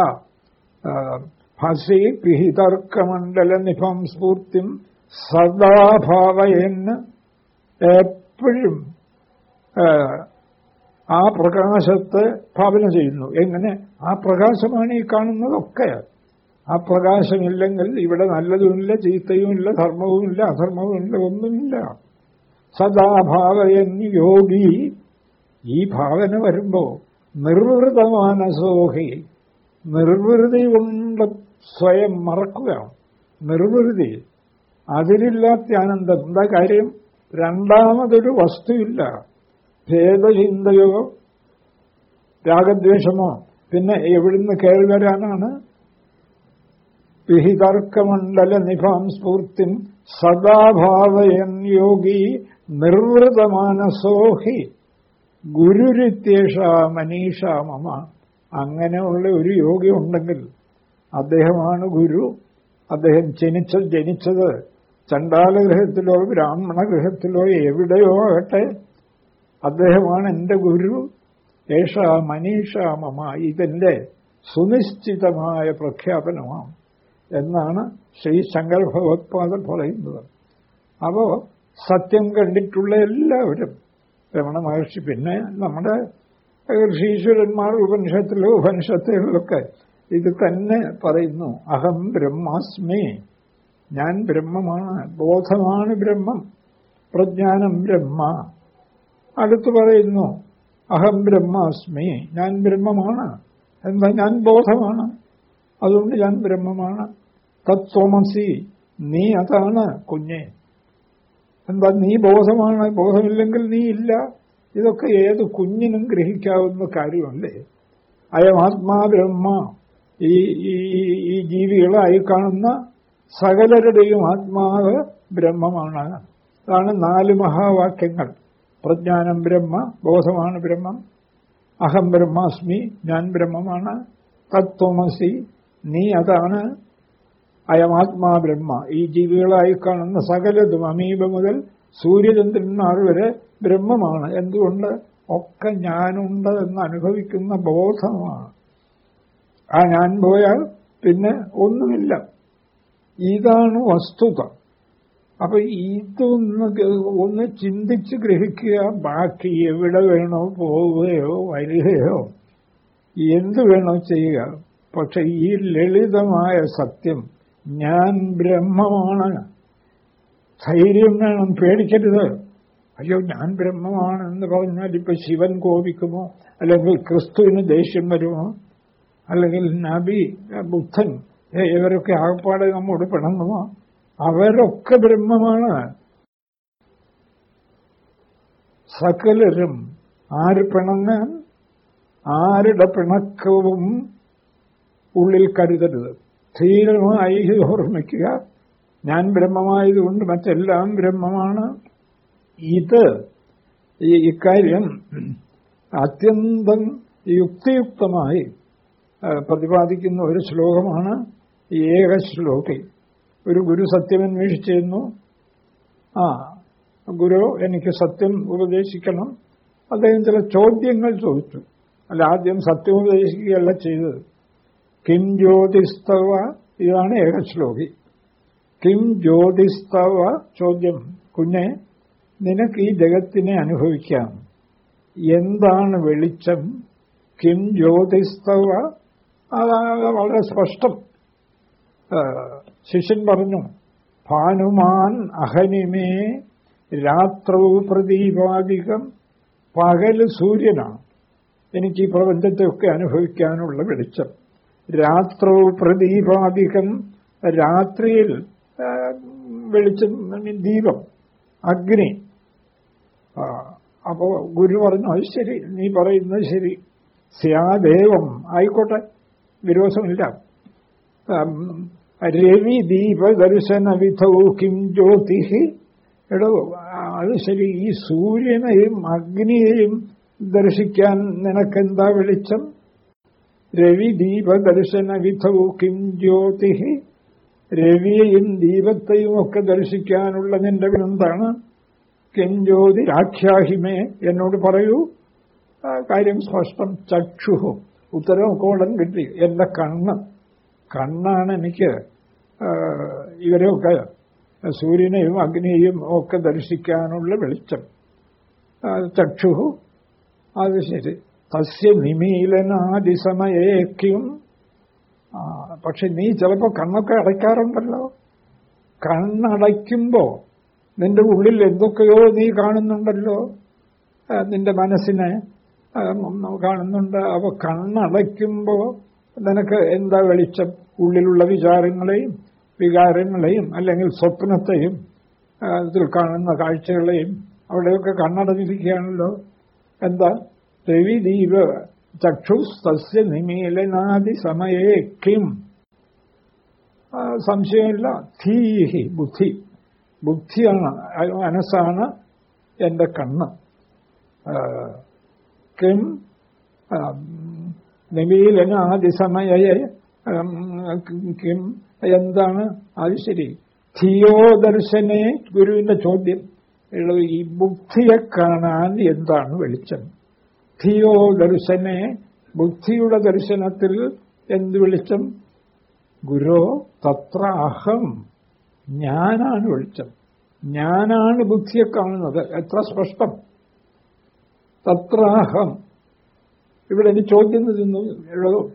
ഹസി പിഹിതർക്കമണ്ഡല നിഭം സ്ഫൂർത്തിം സദാഭാവയെന്ന് എപ്പോഴും ആ, പ്രകാശത്തെ ഭാവന ചെയ്യുന്നു. എങ്ങനെ? ആ പ്രകാശമാണ് ഈ കാണുന്നതൊക്കെ ആ പ്രകാശമില്ലെങ്കിൽ ഇവിടെ നല്ലതുമില്ല ചീത്തയുമില്ല ധർമ്മവുമില്ല അധർമ്മവുമില്ല ഒന്നുമില്ല. സദാഭാവയൻ യോഗി. ഈ ഭാവന വരുമ്പോ നിർവൃതമാനസോഹി. നിർവൃതി കൊണ്ട് സ്വയം മറക്കുക നിർവൃതി. അതിലില്ലാത്ത ആനന്ദം. എന്താ കാര്യം? രണ്ടാമതൊരു വസ്തുവില്ല. ഭേദചിന്തയോ രാഗദ്വേഷമോ പിന്നെ എവിടുന്ന് കയറി വരാനാണ് വിഹിതർക്കമണ്ഡല നിഭാം സ്ഫൂർത്തിം സദാഭാവയൻ യോഗി നിർവൃതമാനസോഹി ഗുരുരിത്യേഷ മനീഷ മമ. അങ്ങനെയുള്ള ഒരു യോഗി ഉണ്ടെങ്കിൽ അദ്ദേഹമാണ് ഗുരു. അദ്ദേഹം ജനിച്ച ജനിച്ചത് ചണ്ടാലഗ്രഹത്തിലോ ബ്രാഹ്മണ ഗൃഹത്തിലോ എവിടെയോ ആകട്ടെ. അദ്ദേഹമാണ് എന്റെ ഗുരു. ഏഷ മനീഷ മമ ഇതെന്റെ സുനിശ്ചിതമായ പ്രഖ്യാപനമാണ് എന്നാണ് ശ്രീ ശങ്കര ഭഗവത്പാദൻ പറയുന്നത്. അപ്പോ സത്യം കണ്ടിട്ടുള്ള എല്ലാവരും രമണ മഹർഷി പിന്നെ നമ്മുടെ ഋഷീശ്വരന്മാർ ഉപനിഷത്തിലോ ഉപനിഷത്തുകളിലൊക്കെ ഇത് തന്നെ പറയുന്നു അഹം ബ്രഹ്മാസ്മി ഞാൻ ബ്രഹ്മമാണ് ബോധമാണ് ബ്രഹ്മം പ്രജ്ഞാനം ബ്രഹ്മ അടുത്ത് പറയുന്നു അഹം ബ്രഹ്മാസ്മി ഞാൻ ബ്രഹ്മമാണ്. എന്താ ഞാൻ ബോധമാണ്. അതുകൊണ്ട് ഞാൻ ബ്രഹ്മമാണ്. തത്വമസി നീ അതാണ് കുഞ്ഞെ. എന്താ നീ ബോധമാണ് ബോധമില്ലെങ്കിൽ നീ ഇല്ല. ഇതൊക്കെ ഏത് കുഞ്ഞിനും ഗ്രഹിക്കാവുന്ന കാര്യമല്ലേ? ആത്മാ ബ്രഹ്മ ഈ ഈ- ഈ ജീവികളായി കാണുന്ന സകലരുടെയും ആത്മാവ് ബ്രഹ്മമാണ്. അതാണ് നാല് മഹാവാക്യങ്ങൾ. പ്രജ്ഞാനം ബ്രഹ്മ ബോധമാണ് ബ്രഹ്മം. അഹം ബ്രഹ്മാസ്മി ഞാൻ ബ്രഹ്മമാണ്. തത്വമസി നീ അതാണ്. അയമാത്മാ ബ്രഹ്മ. ഈ ജീവികളായി കാണുന്ന സകലതും അമീബ മുതൽ സൂര്യചന്ദ്രന്മാർ വരെ ബ്രഹ്മമാണ്. എന്തുകൊണ്ട്? ഒക്കെ ഞാനുണ്ട് എന്ന് അനുഭവിക്കുന്ന ബോധമാണ്. ആ ഞാൻ പോയാൽ പിന്നെ ഒന്നുമില്ല. ഇതാണ് വസ്തുത. അപ്പൊ ഇതൊന്ന് ഒന്ന് ചിന്തിച്ച് ഗ്രഹിക്കുക ബാക്കി എവിടെ വേണോ പോവുകയോ വരികയോ എന്ത് വേണോ ചെയ്യുക. പക്ഷെ ഈ ലളിതമായ സത്യം ഞാൻ ബ്രഹ്മമാണ്. ധൈര്യം വേണം പേടിക്കരുത്. അയ്യോ ഞാൻ ബ്രഹ്മമാണ് എന്ന് പറഞ്ഞാൽ ഇപ്പൊ ശിവൻ കോപിക്കുമോ? അല്ലെങ്കിൽ ക്രിസ്തുവിന് ദേഷ്യം വരുമോ? അല്ലെങ്കിൽ നബി ബുദ്ധൻ ഇവരൊക്കെ ആകപ്പാടെ നമ്മോട് പിണങ്ങുമോ? അവരൊക്കെ ബ്രഹ്മമാണ്. സകലരും ആര് പിണങ്ങാൻ ആരുടെ പിണക്കവും ഉള്ളിൽ കരുതരുത്. ധീരമായി ഓർമ്മിക്കുക. ഞാൻ ബ്രഹ്മമായതുകൊണ്ട് മറ്റെല്ലാം ബ്രഹ്മമാണ്. ഇത് ഈ ഇക്കാര്യം അത്യന്തം യുക്തിയുക്തമായി പ്രതിപാദിക്കുന്ന ഒരു ശ്ലോകമാണ് ഈ ഏക ശ്ലോകി. ഒരു ഗുരു സത്യം അന്വേഷിച്ചിരുന്നു. ആ ഗുരു എനിക്ക് സത്യം ഉപദേശിക്കണം. അദ്ദേഹം ചില ചോദ്യങ്ങൾ ചോദിച്ചു. അല്ല ആദ്യം സത്യം ഉപദേശിക്കുകയല്ല ചെയ്തത്. കിം ജ്യോതിസ്തവ ഇതാണ് ഏകശ്ലോകി കിം ജ്യോതിസ്തവ ചോദ്യം. കുഞ്ഞെ നിനക്ക് ഈ ജഗത്തിനെ അനുഭവിക്കാം. എന്താണ് വെളിച്ചം? കിം ജ്യോതിസ്തവ? അതാ വളരെ സ്പഷ്ടം. ശിഷ്യൻ പറഞ്ഞു ഭാനുമാൻ അഹനിമേ രാത്രൗ പ്രദീപാധികം പകൽ സൂര്യനാണ്. എനിക്ക് ഈ പ്രപഞ്ചത്തെയൊക്കെ അനുഭവിക്കാനുള്ള വെളിച്ചം. രാത്രൗ പ്രദീപാധികം രാത്രിയിൽ വെളിച്ചം ദീപം അഗ്നി. അപ്പോ ഗുരു പറഞ്ഞു അത് ശരി നീ പറയുന്നത് ശരി. സ്യാദേവം ആയിക്കോട്ടെ വിരോധമില്ല. ഉം, രവി ദീപ ദർശന വിധൗ കിം ജ്യോതി എടോ അത് ശരി ഈ സൂര്യനെയും അഗ്നിയെയും ദർശിക്കാൻ നിനക്കെന്താ വെളിച്ചം? രവി ദീപ ദർശന വിധൗ കിം ജ്യോതി രവിയെയും ദീപത്തെയും ഒക്കെ ദർശിക്കാനുള്ള നിന്റെ എന്താണ് ജ്യോതി രാഖ്യാഹിമേ എന്നോട് പറയൂ. കാര്യം സ്പഷ്ടം. ചക്ഷുഹോ. ഉത്തരം കോടം കിട്ടി. എന്റെ കണ്ണ്. കണ്ണാണ് എനിക്ക് ഇവരെയൊക്കെ സൂര്യനെയും അഗ്നിയെയും ഒക്കെ ദർശിക്കാനുള്ള വെളിച്ചം. ചക്ഷു അത് ശരി. തസ്യ നിമീലനാദിസമയേക്കും പക്ഷെ നീ ചിലപ്പോൾ കണ്ണൊക്കെ അടയ്ക്കാറുണ്ടല്ലോ. കണ്ണടയ്ക്കുമ്പോ നിന്റെ ഉള്ളിൽ എന്തൊക്കെയോ നീ കാണുന്നുണ്ടല്ലോ. നിന്റെ മനസ്സിനെ കാണുന്നുണ്ട്. അപ്പൊ കണ്ണടയ്ക്കുമ്പോ നിനക്ക് എന്താ വെളിച്ചം? ഉള്ളിലുള്ള വിചാരങ്ങളെയും വികാരങ്ങളെയും അല്ലെങ്കിൽ സ്വപ്നത്തെയും ഇതിൽ കാണുന്ന കാഴ്ചകളെയും അവിടെയൊക്കെ കണ്ണടഞ്ഞിരിക്കുകയാണല്ലോ. എന്താ? രവിദീപ ചക്ഷുസ്തസ്യ നിമീലനാദി സമയേ കിം. സംശയമില്ല. ധീഹി ബുദ്ധി. ബുദ്ധിയാണ് മനസ്സാണ് എന്റെ കണ്ണ്. കിം ആ, നിമീലനാദി സമയയെ ഉം, കിം എന്താണ്? അത് ശരി. ധിയോ ദർശനെ ഗുരുവിന്റെ ചോദ്യം. ഈ ബുദ്ധിയെ കാണാൻ എന്താണ് വെളിച്ചം? ധിയോ ദർശനെ ബുദ്ധിയുടെ ദർശനത്തിൽ എന്ത് വെളിച്ചം? ഗുരോ തത്ര അഹം. ഞാനാണ് വെളിച്ചം. ഞാനാണ് ബുദ്ധിയെ കാണുന്നത്. എത്ര സ്പഷ്ടം. തത്രാഹം ഇവിടെ ചോദ്യം നിന്നു എടോ,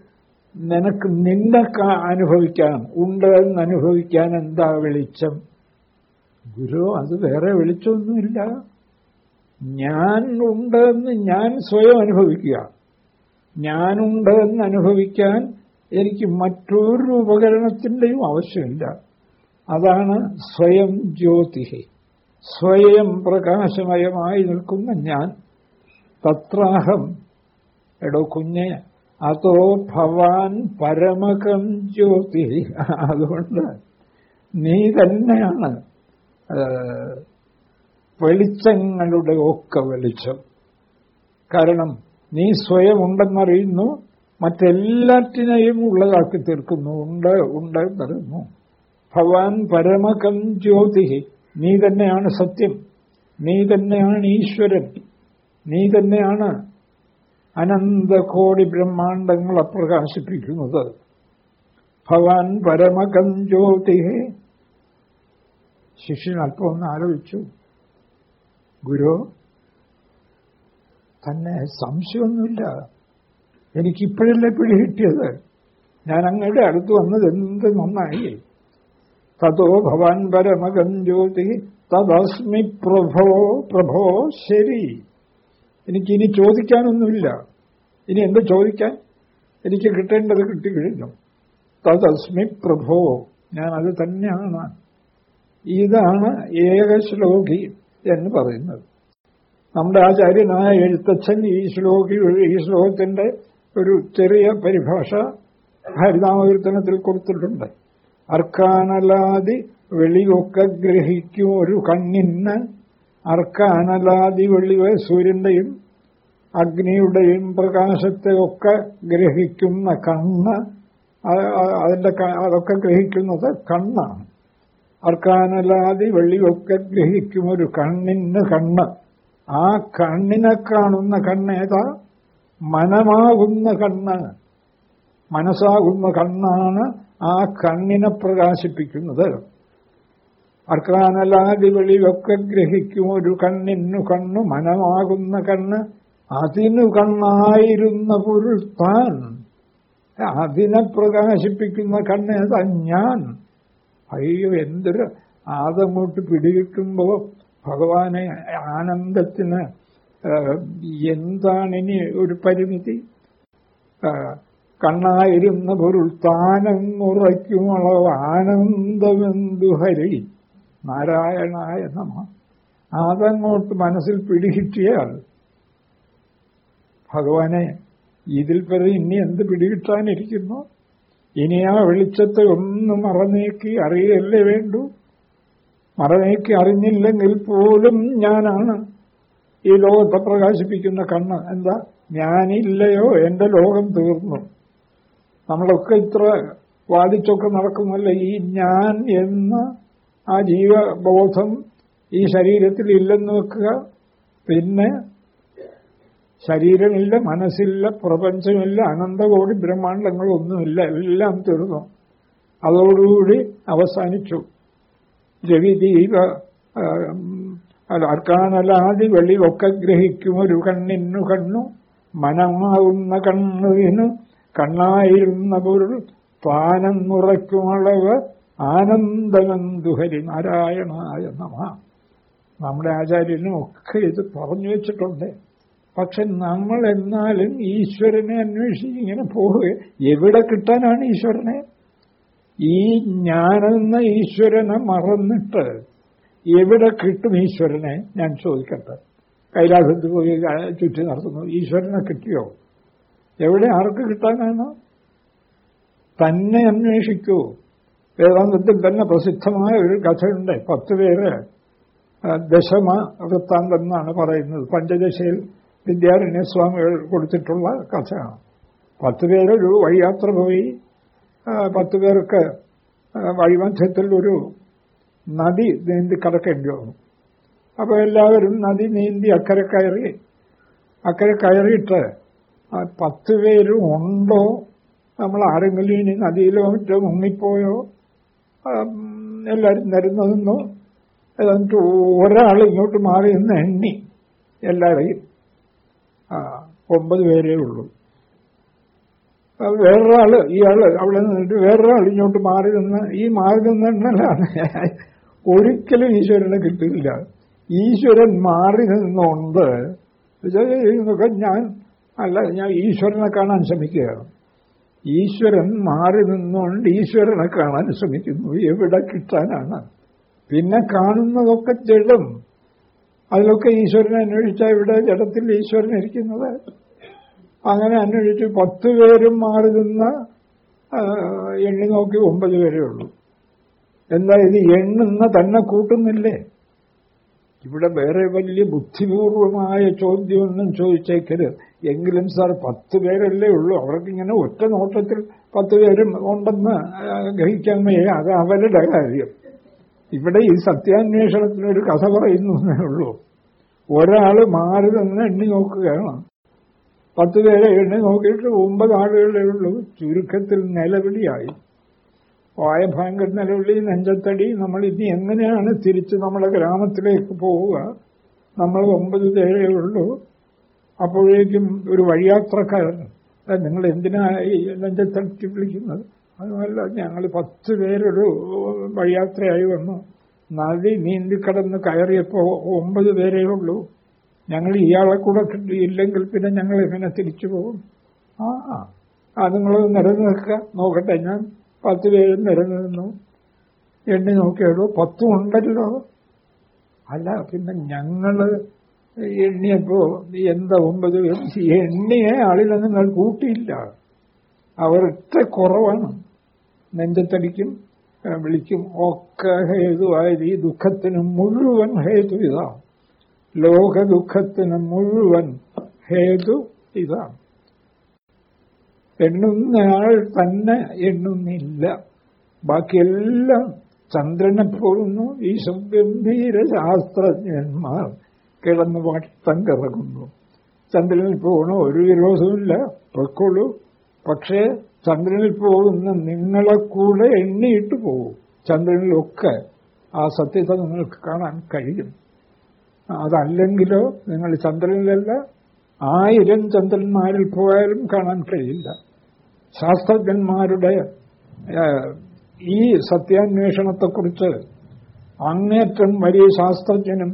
നിനക്ക് നിന്നെ അനുഭവിക്കാൻ ഉണ്ട് എന്ന് അനുഭവിക്കാൻ എന്താ വെളിച്ചം? ഗുരു അത് വേറെ വെളിച്ചമൊന്നുമില്ല ഞാൻ ഉണ്ട് എന്ന് ഞാൻ സ്വയം അനുഭവിക്കുക. ഞാനുണ്ട് എന്ന് അനുഭവിക്കാൻ എനിക്ക് മറ്റൊരു ഉപകരണത്തിന്റെയും ആവശ്യമില്ല. അതാണ് സ്വയം ജ്യോതി സ്വയം പ്രകാശമയമായി നിൽക്കുന്ന ഞാൻ. തത്രാഹം എടോ കുഞ്ഞെ അതോ ഭവാൻ പരമകം ജ്യോതി? അതുകൊണ്ട് നീ തന്നെയാണ് വെളിച്ചങ്ങളുടെ ഒക്കെ വെളിച്ചം. കാരണം നീ സ്വയം ഉണ്ടെന്നറിയുന്നു മറ്റെല്ലാറ്റിനെയും ഉള്ളതാക്കി തീർക്കുന്നു. ഉണ്ട് ഉണ്ട് എന്നറിയുന്നു ഭവാൻ പരമകം ജ്യോതി നീ തന്നെയാണ് സത്യം. നീ തന്നെയാണ് ഈശ്വരൻ. നീ തന്നെയാണ് അനന്തകോടി ബ്രഹ്മാണ്ടങ്ങളെ പ്രകാശിപ്പിക്കുന്നത് ഭവാൻ പരമകം ജ്യോതി ശിഷ്യൻ അല്പം ഒന്ന് ആലോചിച്ചു. ഗുരു തന്നെ സംശയമൊന്നുമില്ല. എനിക്കിപ്പോഴല്ലേ പിടി കിട്ടിയത്? ഞാൻ അങ്ങയുടെ അടുത്ത് വന്നത് എന്ത് നന്നായി? തതോ ഭവാൻ പരമകം ജ്യോതി തദസ്മി പ്രഭോ പ്രഭോ ശരി. എനിക്കിനി ചോദിക്കാനൊന്നുമില്ല. ഇനി എന്ത് ചോദിക്കാൻ? എനിക്ക് കിട്ടേണ്ടത് കിട്ടിക്കഴിഞ്ഞു. തദസ്മി പ്രഭോ. ഞാൻ അത് തന്നെയാണ്. ഇതാണ് ഏകശ്ലോകി എന്ന് പറയുന്നത്. നമ്മുടെ ആചാര്യനായ എഴുത്തച്ഛൻ ഈ ശ്ലോകി ഈ ശ്ലോകത്തിന്റെ ഒരു ചെറിയ പരിഭാഷ ഹരിനാമകീർത്തനത്തിൽ കൊടുത്തിട്ടുണ്ട്. അർക്കാനലാതി വെളിയൊക്കെ ഗ്രഹിക്കും ഒരു കണ്ണിന് അർക്കാനലാതി വെള്ളിവ സൂര്യന്റെയും അഗ്നിയുടെയും പ്രകാശത്തെ ഒക്കെ ഗ്രഹിക്കുന്ന കണ്ണ് അതിന്റെ അതൊക്കെ ഗ്രഹിക്കുന്നത് കണ്ണാണ്. അർക്കാനലാതി വെള്ളിയൊക്കെ ഗ്രഹിക്കും ഒരു കണ്ണിന് കണ്ണ്. ആ കണ്ണിനെ കാണുന്ന കണ്ണേതാ? മനമാകുന്ന കണ്ണ്. മനസ്സാകുന്ന കണ്ണാണ് ആ കണ്ണിനെ പ്രകാശിപ്പിക്കുന്നത്. അർക്കാനലാതി വെളിയൊക്കെ ഗ്രഹിക്കും ഒരു കണ്ണിന്നു കണ്ണു മനമാകുന്ന കണ്ണ്. അതിനു കണ്ണായിരുന്ന പൊരുൾ താൻ. അതിനെ പ്രകാശിപ്പിക്കുന്ന കണ്ണേതാ ഞാൻ. അയ്യോ എന്തൊരു ആദങ്ങോട്ട് പിടികിട്ടുമ്പോ ഭഗവാനെ ആനന്ദത്തിന് എന്താണിനി ഒരു പരിമിതി? കണ്ണായിരുന്ന പൊരുൾ താനെന്നുറയ്ക്കുമളവ് ആനന്ദമെന്തു ഹരി. നാരായണായ നമ. അതങ്ങോട്ട് മനസ്സിൽ പിടികിട്ടിയാൽ ഭഗവാനെ ഇതിൽ പേര് ഇനി എന്ത് പിടികിട്ടാനിരിക്കുന്നു? ഇനി ആ വെളിച്ചത്തെ ഒന്ന് മറനീക്കി അറിയല്ലേ വേണ്ടു? മറനീക്കി അറിഞ്ഞില്ലെങ്കിൽ പോലും ഞാനാണ് ഈ ലോകത്തെ പ്രകാശിപ്പിക്കുന്ന കണ്ണ്. എന്താ? ഞാനില്ലയോ? എന്റെ ലോകം തീർന്നു. നമ്മളൊക്കെ ഇത്ര വാദിച്ചൊക്കെ നടക്കുന്നല്ലേ ഈ ഞാൻ എന്ന ആ ജീവബോധം ഈ ശരീരത്തിൽ ഇല്ലെന്ന് വെക്കുക പിന്നെ ശരീരമില്ല മനസ്സില്ല പ്രപഞ്ചമില്ല അനന്തകോടി ബ്രഹ്മാണ്ടങ്ങളൊന്നുമില്ല എല്ലാം തീർന്നു. അതോടുകൂടി അവസാനിച്ചു. രവിദീപ അർക്കാനലാതി വെളിവൊക്കെ ഗ്രഹിക്കും. ഒരു കണ്ണിനു കണ്ണു മനമാവുന്ന കണ്ണുവിനു കണ്ണായിരുന്ന പൊരുൾ പാനം നുറയ്ക്കുമളവ് ആനന്ദനന്ദുഹരി നാരായണായ നമ. നമ്മുടെ ആചാര്യനും ഒക്കെ ഇത് പറഞ്ഞു വെച്ചിട്ടുണ്ട്. പക്ഷെ നമ്മൾ എന്നാലും ഈശ്വരനെ അന്വേഷിച്ച് ഇങ്ങനെ പോവുക. എവിടെ കിട്ടാനാണ് ഈശ്വരനെ? ഈ ഞാനെന്ന ഈശ്വരനെ മറന്നിട്ട് എവിടെ കിട്ടും ഈശ്വരനെ? ഞാൻ ചോദിക്കട്ടെ. കൈലാസത്തിൽ പോയി ചുറ്റി നടത്തുന്നു. ഈശ്വരനെ കിട്ടിയോ? എവിടെ? ആർക്ക് കിട്ടാനാണ്? തന്നെ അന്വേഷിക്കൂ. വേദാന്തത്തിൽ തന്നെ പ്രസിദ്ധമായ ഒരു കഥയുണ്ട്. പത്ത് പേര് ദശമ വൃത്താന്തം എന്നാണ് പറയുന്നത്. പഞ്ചദശയിൽ വിദ്യാരണ്യസ്വാമികൾ കൊടുത്തിട്ടുള്ള കഥയാണ്. പത്ത് പേരൊരു വഴിയാത്ര പോയി പത്ത് പേർക്ക് വഴിമധ്യത്തിൽ ഒരു നദി നീന്തി കടക്കേണ്ടി വന്നു. അപ്പോൾ എല്ലാവരും നദി നീന്തി അക്കരെ കയറി അക്കരെ കയറിയിട്ട് പത്ത് പേരും ഉണ്ടോ? നമ്മൾ ആരെങ്കിലും ഇനി നദിയിലോ മറ്റോ മുങ്ങിപ്പോയോ? എല്ലാവരും നിരന്നതെന്നോ എന്നിട്ട് ഒരാൾ ഇങ്ങോട്ട് മാറി നിന്ന് എണ്ണി എല്ലാവരെയും ഒമ്പത് പേരേ ഉള്ളൂ. വേറൊരാൾ ഇയാൾ അവിടെ നിന്നിട്ട് വേറൊരാൾ ഇങ്ങോട്ട് മാറി നിന്ന് ഈ മാറി നിന്നെണ്ണലാണ് ഒരിക്കലും ഈശ്വരനെ കിട്ടില്ല ഈശ്വരൻ മാറി നിന്നുകൊണ്ട് ഞാൻ അല്ല ഞാൻ ഈശ്വരനെ കാണാൻ ശ്രമിക്കുകയാണ്. ഈശ്വരൻ മാറി നിന്നുകൊണ്ട് ഈശ്വരനെ കാണാൻ ശ്രമിക്കുന്നു. എവിടെ കിട്ടാനാണ്? പിന്നെ കാണുന്നതൊക്കെ ജഡം അതിലൊക്കെ ഈശ്വരനെ അന്വേഷിച്ചാൽ ഇവിടെ ജഡത്തിൽ ഈശ്വരൻ ഇരിക്കുന്നത്. അങ്ങനെ അന്വേഷിച്ച് പത്ത് പേരും മാറി നിന്ന് എണ്ണി നോക്കി ഒമ്പത് പേരേ ഉള്ളൂ. എന്താ ഇത് എണ്ണുന്ന തന്നെ കൂട്ടുന്നില്ലേ? ഇവിടെ വേറെ വലിയ ബുദ്ധിപൂർവമായ ചോദ്യമൊന്നും ചോദിച്ചേക്കരുത്. എങ്കിലും സാർ പത്ത് പേരല്ലേ ഉള്ളൂ. അവർക്കിങ്ങനെ ഒറ്റ നോട്ടത്തിൽ പത്ത് പേരും ഉണ്ടെന്ന് ഗ്രഹിക്കാൻ വയ്യ. അത് അവരുടെ കാര്യം. ഇവിടെ ഈ സത്യാന്വേഷണത്തിനൊരു കഥ പറയുന്നേ ഉള്ളൂ. ഒരാൾ മാറി നിന്ന് എണ്ണി നോക്കുകയാണ്. പത്ത് പേരെ എണ്ണി നോക്കിയിട്ട് ഒമ്പത് ആളുകളേ ഉള്ളൂ. ചുരുക്കത്തിൽ നിലവിളിയായി. ഭയങ്കര നിലവിളി നെഞ്ചത്തടി. നമ്മൾ ഇനി എങ്ങനെയാണ് തിരിച്ച് നമ്മുടെ ഗ്രാമത്തിലേക്ക് പോവുക? നമ്മൾ ഒമ്പത് പേരേ ഉള്ളൂ. അപ്പോഴേക്കും ഒരു വഴിയാത്രക്കാരൻ നിങ്ങൾ എന്തിനാ ഈ നെഞ്ചത്തട്ടി വിളിക്കുന്നത്? അതുമല്ല ഞങ്ങൾ പത്ത് പേരൊരു വഴിയാത്രയായി വന്നു. നദി നീന്തിക്കടന്ന് കയറിയപ്പോൾ ഒമ്പത് പേരേ ഉള്ളൂ. ഞങ്ങൾ ഇയാളെ കൂടെ ഇല്ലെങ്കിൽ പിന്നെ ഞങ്ങൾ എങ്ങനെ തിരിച്ചു പോകും? ആ ആ നിങ്ങൾ നിലനിൽക്കുക നിൽക്കുക നോക്കട്ടെ ഞാൻ. പത്ത് പേര് നിന്നു എണ്ണി നോക്കിയുള്ളൂ പത്തും ഉണ്ടല്ലോ. അല്ല പിന്നെ ഞങ്ങൾ എണ്ണിയപ്പോ എന്താ ഒമ്പത്? എണ്ണിയെ ആളിനെ നിങ്ങൾ കൂട്ടിയില്ല. അവരൊറ്റ കുറവാണ്. നെഞ്ചത്തടിക്കും വിളിക്കും. ഒക്കെ ഹേതുവായത് ഈ ദുഃഖത്തിന് മുഴുവൻ ഹേതു ഇതാണ് ലോക ദുഃഖത്തിന് മുഴുവൻ ഹേതു ഇതാണ് എണ്ണുന്നയാൾ തന്നെ എണ്ണുന്നില്ല. ബാക്കിയെല്ലാം ചന്ദ്രനെ പോകുന്നു ഈ ഗംഭീര ശാസ്ത്രജ്ഞന്മാർ കിടന്ന് വട്ടം കിറങ്ങുന്നു. ചന്ദ്രനിൽ പോകണോ ഒരു വിരോധമില്ല പൊയ്ക്കോളൂ. പക്ഷേ ചന്ദ്രനിൽ പോകുന്ന നിങ്ങളെ കൂടെ എണ്ണിയിട്ട് പോകും. ചന്ദ്രനിലൊക്കെ ആ സത്യത നിങ്ങൾക്ക് കാണാൻ കഴിയും. അതല്ലെങ്കിലോ നിങ്ങൾ ചന്ദ്രനിലല്ല ആയിരം ചന്ദ്രന്മാരിൽ പോയാലും കാണാൻ കഴിയില്ല. ശാസ്ത്രജ്ഞന്മാരുടെ ഈ സത്യാന്വേഷണത്തെക്കുറിച്ച് അങ്ങേറ്റം വലിയ ശാസ്ത്രജ്ഞനും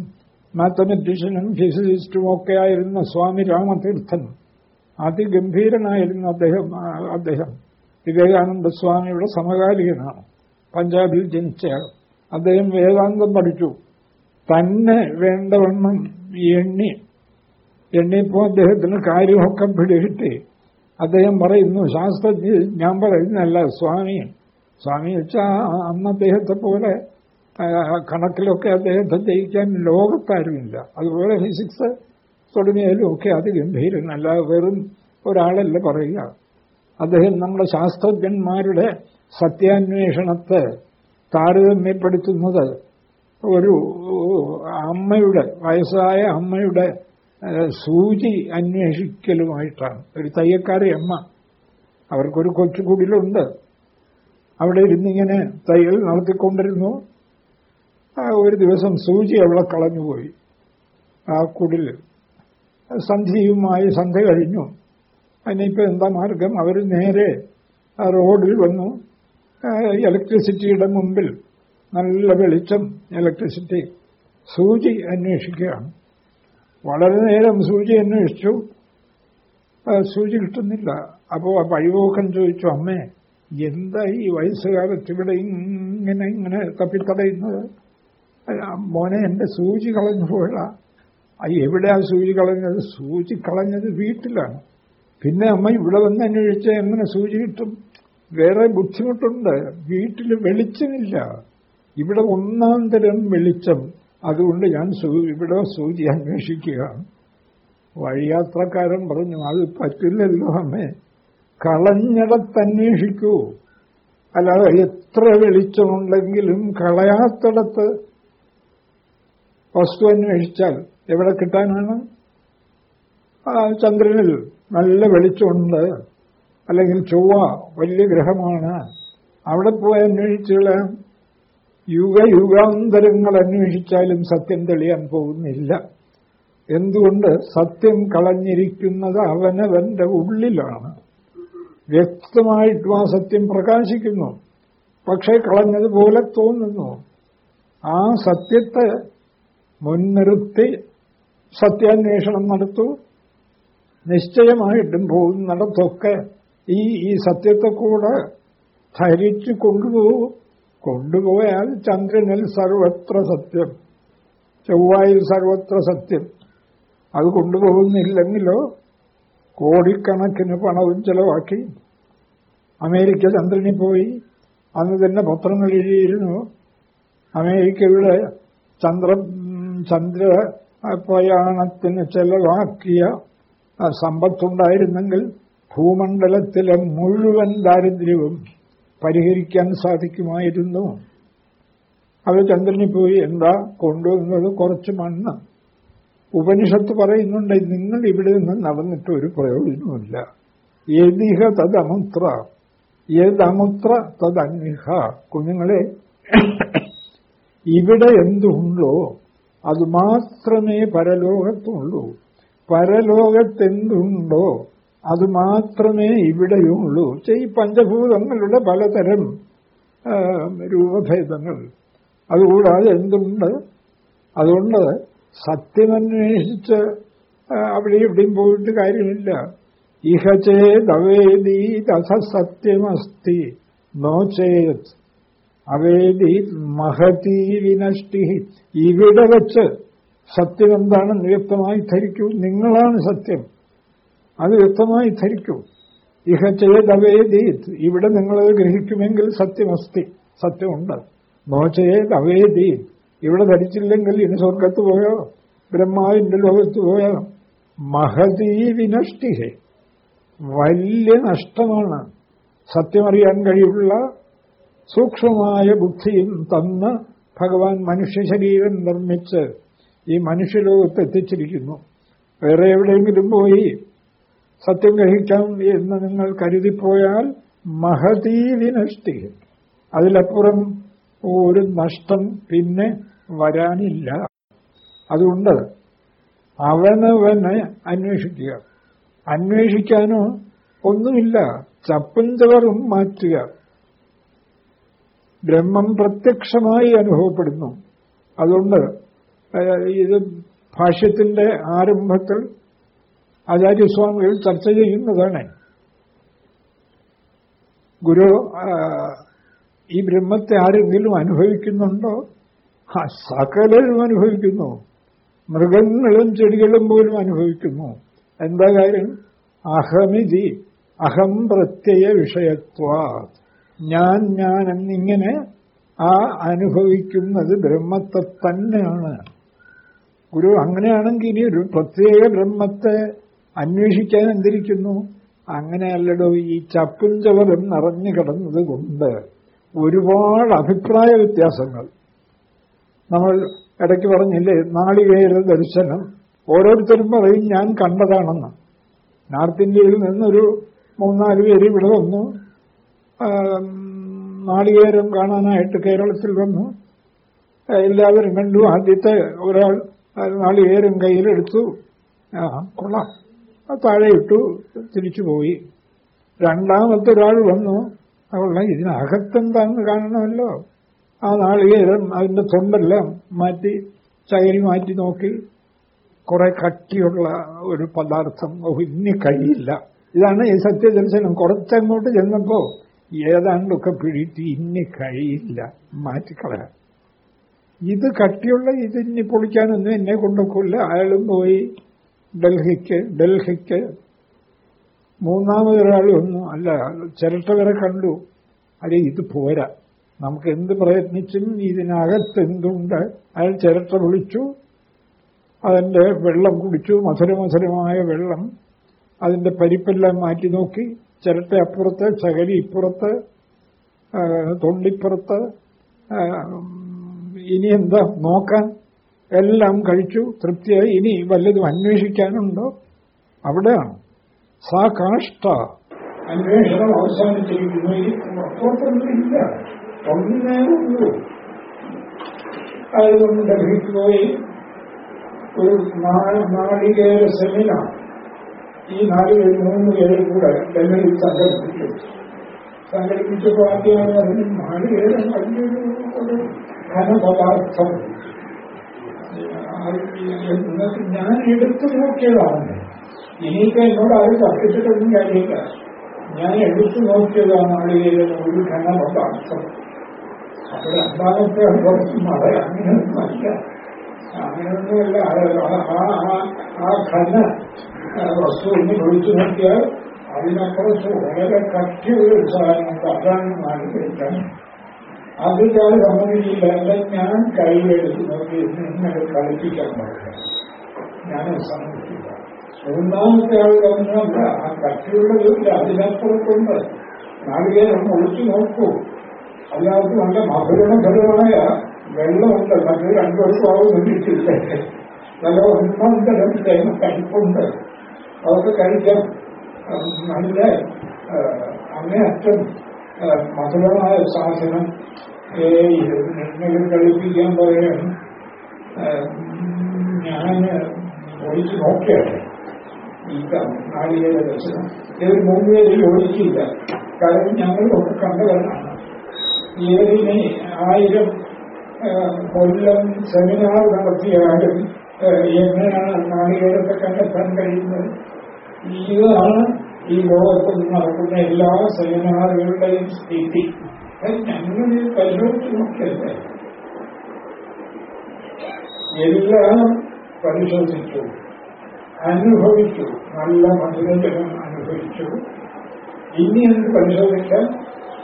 മാത്തമെറ്റീഷ്യനും ഫിസിസിസ്റ്റും ഒക്കെ ആയിരുന്ന സ്വാമി രാമതീർത്ഥൻ അതിഗംഭീരനായിരുന്ന അദ്ദേഹം അദ്ദേഹം വിവേകാനന്ദ സ്വാമിയുടെ സമകാലികനാണ്. പഞ്ചാബിൽ ജനിച്ചയാൾ അദ്ദേഹം വേദാന്തം പഠിച്ചു. തന്നെ വേണ്ടവണ്ണം എണ്ണി എണ്ണിയപ്പോൾ അദ്ദേഹത്തിന് കാര്യമൊക്കെ പിടികിട്ടി. അദ്ദേഹം പറയുന്നു ശാസ്ത്രജ്ഞ ഞാൻ പറയുന്നല്ല സ്വാമി. സ്വാമി വെച്ചാൽ അന്ന് അദ്ദേഹത്തെ പോലെ കണക്കിലൊക്കെ അദ്ദേഹത്തെ ജയിക്കാൻ ലോകത്താരുമില്ല. അതുപോലെ ഫിസിക്സ് തുടങ്ങിയാലും ഒക്കെ അത് ഗംഭീരനല്ല വെറും ഒരാളല്ല പറയുക. അദ്ദേഹം നമ്മുടെ ശാസ്ത്രജ്ഞന്മാരുടെ സത്യാന്വേഷണത്തെ താരതമ്യപ്പെടുത്തുന്നത് ഒരു അമ്മയുടെ വയസ്സായ അമ്മയുടെ സൂചി അന്വേഷിക്കലുമായിട്ടാണ്. ഒരു തയ്യക്കാരി അമ്മ അവർക്കൊരു കൊച്ചുകുടിലുണ്ട് അവിടെ ഇരുന്നിങ്ങനെ തയ്യൽ നടത്തിക്കൊണ്ടിരുന്നു. ഒരു ദിവസം സൂചി അവളെ കളഞ്ഞുപോയി. ആ കുടിൽ സന്ധ്യയുമായി സന്ധ്യ കഴിഞ്ഞു. അതിനിപ്പോൾ എന്താ മാർഗം? അവർ നേരെ റോഡിൽ വന്നു. ഇലക്ട്രിസിറ്റിയുടെ മുമ്പിൽ നല്ല വെളിച്ചം ഇലക്ട്രിസിറ്റി. സൂചി അന്വേഷിക്കുകയാണ്. വളരെ നേരം സൂചി അന്വേഷിച്ചു സൂചി കിട്ടുന്നില്ല. അപ്പോൾ ആ വഴിപോക്കൻ ചോദിച്ചു അമ്മേ എന്താ ഈ വയസ്സുകാലത്ത് ഇവിടെ ഇങ്ങനെ ഇങ്ങനെ തപ്പിത്തടയുന്നത്? മോനെ എന്റെ സൂചി കളഞ്ഞു പോയടാ. എവിടെയാ സൂചി കളഞ്ഞത്? സൂചി കളഞ്ഞത് വീട്ടിലാണ്. പിന്നെ അമ്മ ഇവിടെ വന്ന് അന്വേഷിച്ച എങ്ങനെ സൂചി കിട്ടും? വേറെ ബുദ്ധിമുട്ടുണ്ട്. വീട്ടിൽ വെളിച്ചമില്ല. ഇവിടെ ഒന്നാം തരം വെളിച്ചം. അതുകൊണ്ട് ഞാൻ ഇവിടെ സൂചി അന്വേഷിക്കുകയാണ് വഴിയാത്രക്കാരൻ പറഞ്ഞു അത് പറ്റില്ലല്ലോ അമ്മേ. കളഞ്ഞിടത്തന്വേഷിക്കൂ. അല്ലാതെ എത്ര വെളിച്ചമുണ്ടെങ്കിലും കളയാത്തിടത്ത് വസ്തു അന്വേഷിച്ചാൽ എവിടെ കിട്ടാനാണ്? ചന്ദ്രനിൽ നല്ല വെളിച്ചമുണ്ട്. അല്ലെങ്കിൽ ചൊവ്വ വലിയ ഗ്രഹമാണ്. അവിടെ പോയി അന്വേഷിച്ചുകള യുഗ യുഗാന്തരങ്ങൾ അന്വേഷിച്ചാലും സത്യം തെളിയാൻ പോകുന്നില്ല. എന്തുകൊണ്ട് സത്യം കളഞ്ഞിരിക്കുന്നത് അവനവന്റെ ഉള്ളിലാണ്. വ്യക്തമായിട്ടും ആ സത്യം പ്രകാശിക്കുന്നു. പക്ഷേ കളഞ്ഞതുപോലെ തോന്നുന്നു. ആ സത്യത്തെ മുൻനിർത്തി സത്യാന്വേഷണം നടത്തൂ. നിശ്ചയമായിട്ടും പോകുന്നിടത്തൊക്കെ ഈ ഈ സത്യത്തെ കൂടെ ധരിച്ചു കൊണ്ടുപോകും. കൊണ്ടുപോയാൽ ചന്ദ്രനിൽ സർവത്ര സത്യം ചൊവ്വായിൽ സർവത്ര സത്യം. അത് കൊണ്ടുപോകുന്നില്ലെങ്കിലോ കോടിക്കണക്കിന് പണവും ചെലവാക്കി അമേരിക്ക ചന്ദ്രനിൽ പോയി. അന്ന് തന്നെ പത്രങ്ങൾ എഴുതിയിരുന്നു. അമേരിക്കയുടെ ചന്ദ്ര ചന്ദ്ര പ്രയാണത്തിന് ചെലവാക്കിയ സമ്പത്തുണ്ടായിരുന്നെങ്കിൽ ഭൂമണ്ഡലത്തിലെ മുഴുവൻ ദാരിദ്ര്യവും പരിഹരിക്കാൻ സാധിക്കുമായിരുന്നു. അവർ ചന്ദ്രനിൽ പോയി എന്താ കൊണ്ടുവന്നത്? കുറച്ച് മണ്ണ്. ഉപനിഷത്ത് പറയുന്നുണ്ട് നിങ്ങൾ ഇവിടെ നിന്ന് നടന്നിട്ട് ഒരു പ്രയോജനമില്ല ഏതിഹ തദമുത്ര ഏതമുത്ര തദന്വിഹ കുഞ്ഞുങ്ങളെ ഇവിടെ എന്തുണ്ടോ അത് മാത്രമേ പരലോകത്തുള്ളൂ. പരലോകത്തെന്തുണ്ടോ അത് മാത്രമേ ഇവിടെയുള്ളൂ ഈ പഞ്ചഭൂതങ്ങളുടെ പലതരം രൂപഭേദങ്ങൾ. അതുകൂടാതെ എന്തുണ്ട്? അതുകൊണ്ട് സത്യമന്വേഷിച്ച് അവിടെ ഇവിടെയും പോയിട്ട് കാര്യമില്ല. ഇഹചേ ദവേദി തഥ സത്യമസ്തി നോ ചേത് അവേദി മഹതീ വിനഷ്ടി. ഇവിടെ വച്ച് സത്യം എന്താണെന്ന് വ്യക്തമായി ധരിക്കൂ. നിങ്ങളാണ് സത്യം. അത് വ്യക്തമായി ധരിക്കും. ഇഹ ചേതവേദി ഇവിടെ നിങ്ങളത് ഗ്രഹിക്കുമെങ്കിൽ സത്യമസ്തി. സത്യമുണ്ട്. നോ ചേത് അവേദി ഇവിടെ ധരിച്ചില്ലെങ്കിൽ ഇനി സ്വർഗത്ത് പോയോ? ബ്രഹ്മാവിന്റെ ലോകത്ത് പോയോ? മഹതീ വിനഷ്ടിഹേ വലിയ നഷ്ടമാണ്. സത്യമറിയാൻ കഴിയുള്ള സൂക്ഷ്മമായ ബുദ്ധിയും തന്ന് ഭഗവാൻ മനുഷ്യ ശരീരം നിർമ്മിച്ച് ഈ മനുഷ്യലോകത്ത് എത്തിച്ചിരിക്കുന്നു. വേറെ എവിടെയെങ്കിലും പോയി സത്യം ഗ്രഹിക്കാം എന്ന് നിങ്ങൾ കരുതിപ്പോയാൽ മഹതീ വിനഷ്ടി അതിലപ്പുറം ഒരു നഷ്ടം പിന്നെ വരാനില്ല. അതുകൊണ്ട് അവനവനെ അന്വേഷിക്കുക. അന്വേഷിക്കാനോ ഒന്നുമില്ല. ചപ്പും ചവറും മാറ്റുക. ബ്രഹ്മം പ്രത്യക്ഷമായി അനുഭവപ്പെടുന്നു. അതുകൊണ്ട് ഇത് ഭാഷ്യത്തിന്റെ ആരംഭത്തിൽ ആചാര്യസ്വാമികൾ ചർച്ച ചെയ്യുന്നതാണ്. ഗുരു ഈ ബ്രഹ്മത്തെ ആരെങ്കിലും അനുഭവിക്കുന്നുണ്ടോ? ആ സകലരും അനുഭവിക്കുന്നു. മൃഗങ്ങളും ചെടികളും പോലും അനുഭവിക്കുന്നു. എന്താ കാര്യം? അഹമിതി അഹം പ്രത്യയ വിഷയത്വ ഞാൻ ഞാൻ എന്നിങ്ങനെ ആ അനുഭവിക്കുന്നത് ബ്രഹ്മത്തെ തന്നെയാണ്. ഗുരു അങ്ങനെയാണെങ്കിൽ ഇനി ഒരു പ്രത്യേക ബ്രഹ്മത്തെ അന്വേഷിക്കാൻ എന്തിരിക്കുന്നു? അങ്ങനെയല്ലടോ ഈ ചപ്പും ചവറും നിറഞ്ഞു കിടന്നത് കൊണ്ട് ഒരുപാട് അഭിപ്രായ വ്യത്യാസങ്ങൾ. നമ്മൾ ഇടയ്ക്ക് പറഞ്ഞില്ലേ നാളികേര ദർശനം. ഓരോരുത്തരും പറയും ഞാൻ കണ്ടതാണെന്ന്. നോർത്ത് ഇന്ത്യയിൽ നിന്നൊരു മൂന്നാൽ പേര് ഇവിടെ വന്നു. നാളികേരം കാണാനായിട്ട് കേരളത്തിൽ വന്നു. എല്ലാവരും കണ്ടു. ആദ്യത്തെ ഒരാൾ നാളികേരം കയ്യിലെടുത്തു. കൊള്ളാം. താഴെ ഇട്ടു തിരിച്ചു പോയി. രണ്ടാമത്തെ ഒരാൾ വന്നു. അവളെ ഇതിനകത്തെന്താന്ന് കാണണമല്ലോ? ആ നാളികേരം അതിന്റെ തൊണ്ടെല്ലാം മാറ്റി ചകരി മാറ്റി നോക്കി. കുറെ കട്ടിയുള്ള ഒരു പദാർത്ഥം. ഇനി കഴിയില്ല. ഇതാണ് ഈ സത്യദർശനം. കുറച്ചങ്ങോട്ട് ചെന്നപ്പോ ഏതാണ്ടൊക്കെ പിടിയിട്ട് ഇനി കഴിയില്ല. മാറ്റിക്കളയാം. ഇത് കട്ടിയുള്ള ഇത് ഇനി പൊളിക്കാനൊന്നും എന്നെ കൊണ്ടൊക്കില്ല. അയാളും പോയി. ഡൽഹിക്ക് ഡൽഹിക്ക് മൂന്നാമതൊരാൾ ഒന്നും അല്ല ചിരട്ട വരെ കണ്ടു. അല്ലെ ഇത് പോരാ. നമുക്ക് എന്ത് പ്രയത്നിച്ചും ഇതിനകത്ത് എന്തുണ്ട്? അയാൾ ചിരട്ട വിളിച്ചു. അതിന്റെ വെള്ളം കുടിച്ചു. മധുരമധുരമായ വെള്ളം. അതിന്റെ പരിപ്പെല്ലാം മാറ്റി നോക്കി. ചിരട്ട അപ്പുറത്ത് ചകരി ഇപ്പുറത്ത് തൊണ്ടിപ്പുറത്ത് ഇനി എന്താ നോക്കാൻ? എല്ലാം കഴിച്ചു തൃപ്തിയായി. ഇനി വല്ലതും അന്വേഷിക്കാനുണ്ടോ? അവിടെയാണ്. സാ കാഷ്ട. അന്വേഷണം അവസാനിച്ചിരിക്കുന്നു അപ്പുറത്തൊന്നുമില്ല ഒന്നേ ഉള്ളൂ. അതുകൊണ്ട് ഡൽഹിക്ക് പോയി ഒരു നാളികേര സെമിനാർ ഈ നാല് പേര് മൂന്ന് പേരും കൂടെ ഡൽഹിയിൽ സംഘടിപ്പിച്ചു സംഘടിപ്പിച്ചപ്പോൾ ആദ്യമായി അതിന് നാളികേരം ഒരു ഘനപദാർത്ഥം എന്നിട്ട് ഞാൻ എടുത്തു നോക്കിയതാണ്. എനിക്ക് എന്നോട് ആരും തർക്കിച്ചിട്ടൊന്നും കാര്യമില്ല. ഞാൻ എടുത്തു നോക്കിയതാണ് നാളികേരം ഒരു ഘനപദാർത്ഥം അപ്പോൾ രണ്ടാമത്തെ അനുഭവം മഴ അങ്ങനെയൊന്നുമല്ല അങ്ങനെയൊന്നുമല്ല ആ ഘന വസ്തുവിനെ ഒഴിച്ചു നോക്കിയാൽ അതിനപ്പുറത്ത് വളരെ കട്ടിയുള്ള ഒരു സാധനം അതാണ് നാളികേരം അത് ഞാൻ സമ്മതിക്കില്ല അല്ല ഞാൻ കൈയെടുത്ത് നോക്കി നിങ്ങളെ കളിപ്പിക്കാൻ പാടില്ല ഞാൻ സമ്മതിക്കില്ല മൂന്നാമത്തെ ആൾ പറഞ്ഞല്ല ആ കട്ടിയുള്ളതില്ല അതിനപ്പുറത്തുണ്ട് നാളികേരം ഒളിച്ചു നോക്കൂ അതിനകത്ത് നല്ല മധുരമധുരമായ വെള്ളമുണ്ട് മറ്റു രണ്ടു വർഷമാവും കിട്ടില്ല നല്ല ഒന്നാം തരം തേങ്ങ കഴിപ്പുണ്ട് അതൊക്കെ കഴിക്കാം നല്ല അങ്ങേയറ്റം മധുരമായ സാധനം നിങ്ങൾ കളിപ്പിക്കാൻ പറയാൻ ഞാൻ ഒഴിച്ചു നോക്കിയാണ് ഈ നാളികേര ദർശനം. ഇത് മൂന്ന് പേരിൽ ഒഴിച്ചില്ല കാരണം ഞങ്ങളൊക്കെ കണ്ടവരാണ്. ഏഴിനെ ആയിരം കൊല്ലം സെമിനാർ നടത്തിയാലും എങ്ങനെയാണ് നാളികേരത്തെ കണ്ടെത്താൻ കഴിയുന്നത്? ഇതാണ് ഈ ലോകത്തിൽ നടക്കുന്ന എല്ലാ സെമിനാറുകളുടെയും സ്ഥിതി. ഞങ്ങൾ പരിശോധിച്ച് നോക്കിയല്ലേ എല്ലാം പരിശോധിച്ചു. അനുഭവിച്ചു. നല്ല മധുരജനം അനുഭവിച്ചു. ഇനി എന്ത് പരിശോധിക്കാൻ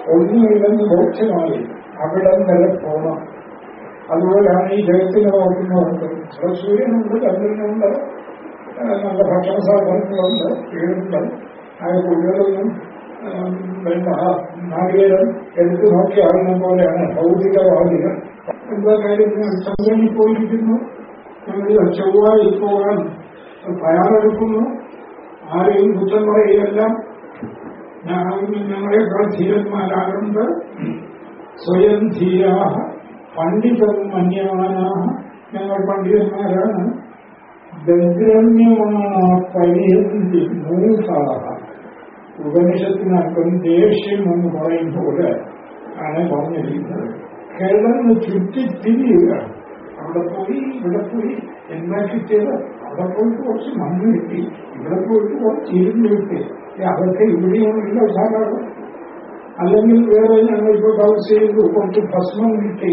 ഒന്നുമില്ലെന്ന് ബോധ്യമായി. അവിടം വരെ പോകണം അതുപോലെയാണ് ഈ ജഗത്തിനെ നോക്കുന്നവർക്ക്. സൂര്യനുണ്ട് ചന്ദ്രനുണ്ട് നല്ല ഭക്ഷണ സാധനങ്ങളുണ്ട് വീടുണ്ട്. ആ കുട്ടികളൊന്നും നാളികേരം എടുത്തു നോക്കി അറിയുന്ന പോലെയാണ് ഭൗതികവാദികൾ എന്താ കാര്യത്തിന് ചന്ദ്രനിൽ പോയിരിക്കുന്നു. ചൊവ്വായി പോകാൻ തയ്യാറെടുക്കുന്നു ആരെയും കുറ്റം പറയുകയെല്ലാം ഞങ്ങളെക്കാൾ ധീരന്മാരാകുന്നത് സ്വയം ധീരാഹ പണ്ഡിതവും മന്യമാനാഹ ഞങ്ങൾ പണ്ഡിതന്മാരാണ്. ദഗ്രമ്യമാ പരിഹന്തി മൂസാഹ ഉപനിഷത്തിനർത്ഥം ദേഷ്യം എന്ന് പറയുമ്പോൾ ആണ് പറഞ്ഞിരിക്കുന്നത്. കിടന്ന് ചുറ്റിത്തിരിയുക അവിടെ പോയി ഇവിടെ പോയി എന്താ കിട്ടിയത്? അവിടെ പോയിട്ട് കുറച്ച് മണ്ണ് കിട്ടി ഇവിടെ പോയിട്ട് കുറച്ച് ഇരുന്ന് കിട്ടി. അതൊക്കെ ഇവിടെയൊന്നുമില്ല സാധാരണ അല്ലെങ്കിൽ വേറെ ഞങ്ങളിപ്പോ തപസ് ചെയ്തു കുറച്ച് ഭസ്മം കിട്ടി.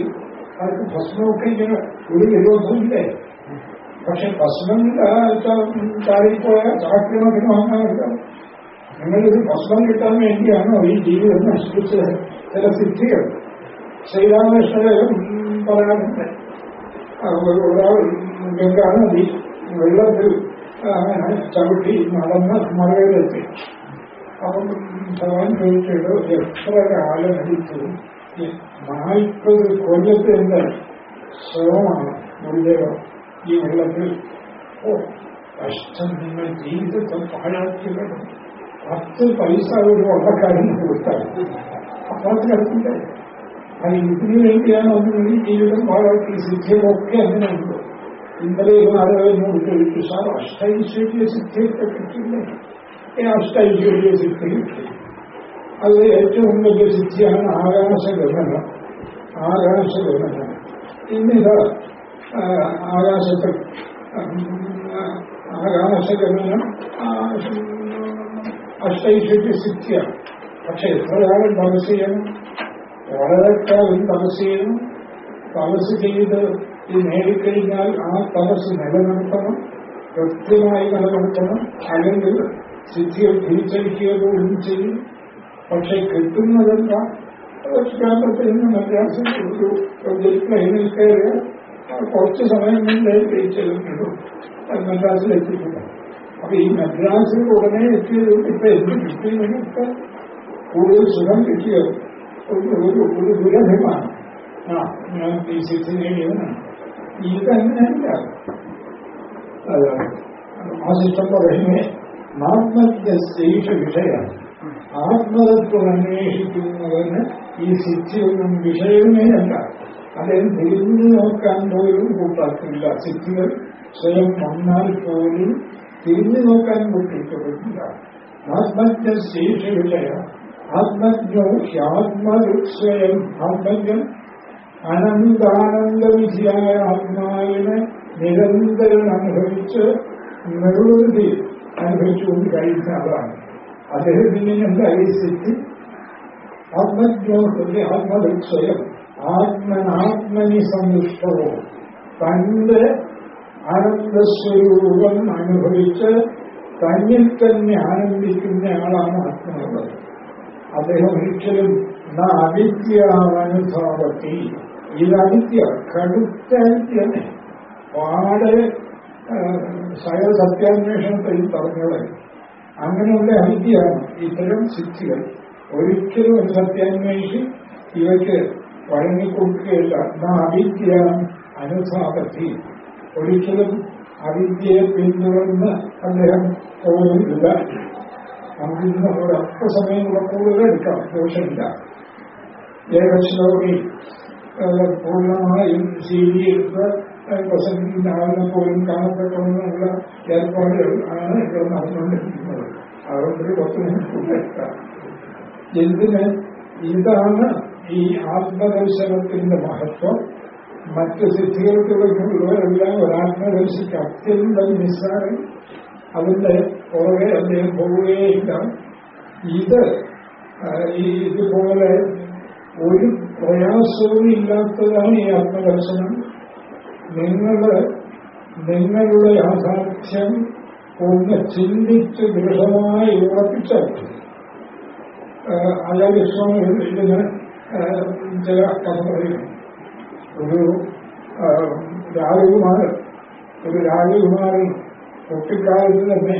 അവർക്ക് ഭസ്മമൊക്കെ ഇങ്ങനെ ഒരു വിരോധമില്ലേ? പക്ഷെ ഭസ്മം ചാടിപ്പോയ ചാക്രമൊക്കെ വാങ്ങാറില്ല നിങ്ങളൊരു ഭക്ഷണം കിട്ടാൻ വേണ്ടിയാണോ ഈ ജീവിതം നശിപ്പിച്ചത്? ചില സിദ്ധികൾ. ശ്രീരാമകൃഷ്ണനും പറയാറുണ്ട്. ഒരാൾ ഗംഗാനദി വെള്ളത്തിൽ അങ്ങനെ ചവിട്ടി നടന്ന് മറയിലെത്തി അപ്പം ഭഗവാൻ ചോദിച്ചിട്ട് എത്ര കാലം അടിച്ചു നാൽപ്പത് കൊല്ലത്തിന്റെ ശ്രമമാണ് ഗുരുദേവം ഈ വെള്ളത്തിൽ. ഓ കഷ്ടം നിങ്ങൾ ജീവിതത്തിൽ പാഴാക്കിയിട്ടുണ്ട് പത്ത് പൈസ ഒരു വെള്ളക്കാരന് കൊടുത്താൽ അപ്പാത്തിനടുത്തില്ലേ അത് ഇതിനു വേണ്ടിയാണ് നിങ്ങൾ ഈ ജീവിതം പാഴാക്കി സിദ്ധികളൊക്കെ അങ്ങനെയുണ്ട് ഇന്നലെ നാളുകളോട് ചോദിച്ചു സാർ അഷ്ടൈശ്വര്യ സിദ്ധിയൊക്കെ കിട്ടില്ലേ ഈ അഷ്ടൈശ്വര്യ സിദ്ധി കിട്ടി അത് ഏറ്റവും വലിയ സിദ്ധിയാണ് ആകാശഗമനം ആകാശഗമനം ഇന്നിത് ആകാശത്തിൽ ആകാശഗമനം അഷ്ടൈശ്വര്യ സിദ്ധിയാണ് പക്ഷെ എത്ര കാലം തപസ് ചെയ്യണം. വളരെ കാലം തപസ് ചെയ്യണം. തപസ് ചെയ്ത് നേടിക്കഴിഞ്ഞാൽ ആ തപസ് നിലനിർത്തണം. കൃത്യമായി നിലനിർത്തണം. അല്ലെങ്കിൽ സിദ്ധികൾ തിരിച്ചടിക്കുകയോടും ചെയ്യും. പക്ഷെ കിട്ടുന്നതല്ല കേരളത്തിൽ നിന്ന് മദ്രാസിൽ ഒരു പ്ലെയിനിൽ കയറിയ കുറച്ച് സമയം കൊണ്ടേ ജയിച്ചെടുക്കുള്ളൂ മദ്രാസിൽ എത്തിയിട്ടില്ല അപ്പൊ ഈ മദ്രാസിൽ ഉടനെ എത്തിയത് ഇപ്പൊ എന്ത് കിട്ടിയെന്നൊക്കെ കൂടുതൽ സുഖം കിട്ടിയത് ഒരു ഒരു ഒരു ദുരഭിമാണ് ആ ഞാൻ ഈ സിദ്ധി നേടിയവനാണ് ഇതങ്ങനെയല്ല ആശിഷ്ടം പറയുന്നേ ആത്മജ്ഞേഷ വിഷയമാണ് ആത്മതത്വം അന്വേഷിക്കുന്നതിന് ഈ സിദ്ധിയൊന്നും വിഷയമേ അല്ല അദ്ദേഹം തിരിഞ്ഞു നോക്കാൻ പോലും കൂട്ടാക്കില്ല സിദ്ധികൾ സ്വയം വന്നാൽ പോലും തിരിഞ്ഞു നോക്കാൻ കൂട്ടിയിട്ടില്ല ആത്മജ്ഞേഷ വിഷയ ആത്മജ്ഞോ ഹ്യാത്മരുസ്വയം ആത്മജ്ഞൻ അനന്താനന്ദവിധിയായ ആത്മാവിനെ നിരന്തരം അനുഭവിച്ച് നിർവൃതി അനുഭവിച്ചുകൊണ്ട് കഴിയുന്ന ആളാണ് അദ്ദേഹത്തിന് എന്തായി സിദ്ധി ആത്മജ്ഞോത്തിന്റെ ആത്മവിക്ഷയം ആത്മനാത്മനി സന്തുഷ്ടവോ തന്റെ ആനന്ദസ്വരൂപം അനുഭവിച്ച് തന്നിൽ തന്നെ ആനന്ദിക്കുന്ന ആളാണ് ആത്മാവ്. അദ്ദേഹം ഒരിക്കലും അവിദ്യാവനുഭാവത്തി ഇത് അവിദ്യ കടുത്ത അവിദ്യനെ പാടെ സകല സത്യാന്വേഷണത്തിൽ പറഞ്ഞത് അങ്ങനെയുള്ള അവിദ്യയാണ് ഇത്തരം സിദ്ധികൾ. ഒരിക്കലും ഒരു സത്യാന്വേഷി ഇവയ്ക്ക് വഴങ്ങിക്കൊടുക്കുകയില്ല. ന അവിദ്യ അനുസാപത്തി ഒരിക്കലും അവിദ്യയെ പിന്തുടർന്ന് അദ്ദേഹം പോകുന്നില്ല. നമുക്ക് ഇന്ന് ഒരു അല്പസമയം കൂടെ കൂടുതൽ എടുക്കാം ദോഷമില്ല. ഏകശ്ലോകി പൂർണമായും ശീലിയെടുത്ത് പ്രസംഗിക്കുന്ന ആളിനെ പോലും കാണപ്പെട്ടെന്നുള്ള ഏർപ്പാടുകൾ ആണ് ഇവിടെ നടന്നുകൊണ്ടിരിക്കുന്നത്. അതുകൊണ്ട് പത്ത് മിനിറ്റ് എടുക്കാം. എന്തിന്? ഇതാണ് ഈ ആത്മദർശനത്തിന്റെ മഹത്വം. മറ്റ് സിദ്ധികൾക്കുള്ളവരെല്ലാം ഒരാത്മദർശിക്ക് അത്യന്തം നിസ്സാരം. അതിന്റെ പുറകെ അദ്ദേഹം പോവുകയില്ല. ഇത് ഇതുപോലെ ഒരു പ്രയാസവും ഇല്ലാത്തതാണ് ഈ ആത്മദർശനം. നിങ്ങൾ നിങ്ങളുടെ യാഥാർത്ഥ്യം ഒന്ന് ചിന്തിച്ച് ദൃഢമായി ഉറപ്പിച്ചാൽ അയാൾ ഇതിന് ചില കഥ പറയുന്നു. ഒരു രാജകുമാരൻ ഒരു രാജകുമാരൻ കുട്ടിക്കാലത്ത് തന്നെ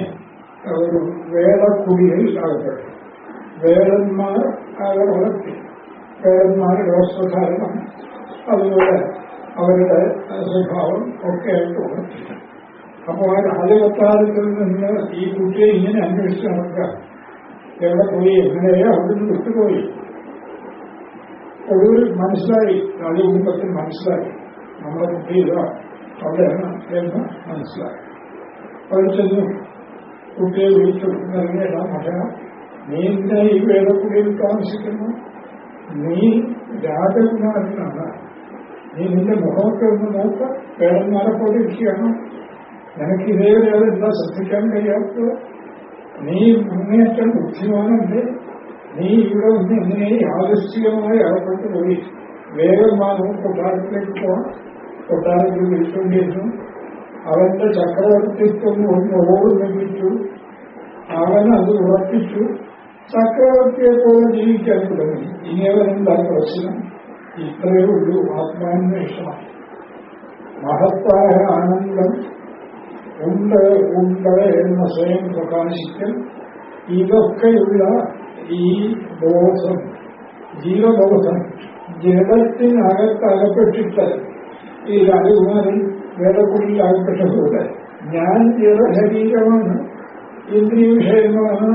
ഒരു വേളക്കുടിയിൽ അകപ്പെട്ടു വേളന്മാർ അയാളെ വളർത്തി വേളന്മാരുടെ വസ്ത്രധാരണം അതുപോലെ അവരുടെ സ്വഭാവം ഒക്കെ ആയിട്ട് വളർത്തി അപ്പോൾ ആ രാജകൊട്ടാരത്തിൽ നിന്ന് ഈ കുട്ടിയെ ഇങ്ങനെ അന്വേഷിച്ച് നടക്കുക എവിടെ പോയി എങ്ങനെയോ അവിടുന്ന് വിട്ടുപോയി ഒടുവിൽ മനസ്സിലായി രാജകുടുംബത്തിൽ മനസ്സിലായി. നമ്മുടെ കുട്ടി ഇതാ അവിടെയാണ് എന്ന് മനസ്സിലായി. അവർ ചെന്നു കുട്ടിയെ വിളിച്ചു. ഇറങ്ങിയടാ മകന നീ എന്തിനാ ഈ വേദക്കുടിയിൽ താമസിക്കുന്നു? നീ രാജകുമാരനാണ്. നീ നിന്റെ മുഖമൊക്കെ ഒന്ന് നോക്ക. വേടന്മാരെ പോലെ ഇരിക്കുകയാണ്. നിനക്ക് ഇതേവരെ അതെന്താ ശ്രദ്ധിക്കാൻ കഴിയാത്തത്? നീ മുന്നേറ്റം ബുദ്ധിമാനല്ലേ. നീ ഇവിടെ ഒന്ന് എങ്ങനെ യാദൃശ്ചികമായി അകപ്പെട്ടു പോയി വേഗം വാ നമുക്ക് കൊട്ടാരത്തിലേക്ക് പോവാം കൊട്ടാരത്തിൽ വിളിച്ചുകൊണ്ടിരുന്നു അവന്റെ ചക്രവർത്തിത്വം ഒന്ന് ഓർമ്മിപ്പിച്ചു അവൻ അത് ഉറപ്പിച്ചു ചക്രവർത്തിയെ പോലെ ജീവിക്കാൻ തുടങ്ങി ഇനി അവനെന്താ പ്രശ്നം ഇത്രയേ ഉള്ളൂ ആത്മാന്വേഷണം മഹത്തായ ആനന്ദം ഉണ്ട് ഉണ്ട് എന്ന സ്വയം പ്രകാശിക്കൽ ഇതൊക്കെയുള്ള ഈ ബോധം ജീവബോധം ജഡത്തിനകത്ത് അകപ്പെട്ടിട്ട് ഈ രാജകുമാരൻ വേദക്കുള്ളിൽ അകപ്പെട്ടതുപോലെ ഞാൻ ജഡശരീരമാണ് ഇന്ദ്രിയ വിഷയമാണ്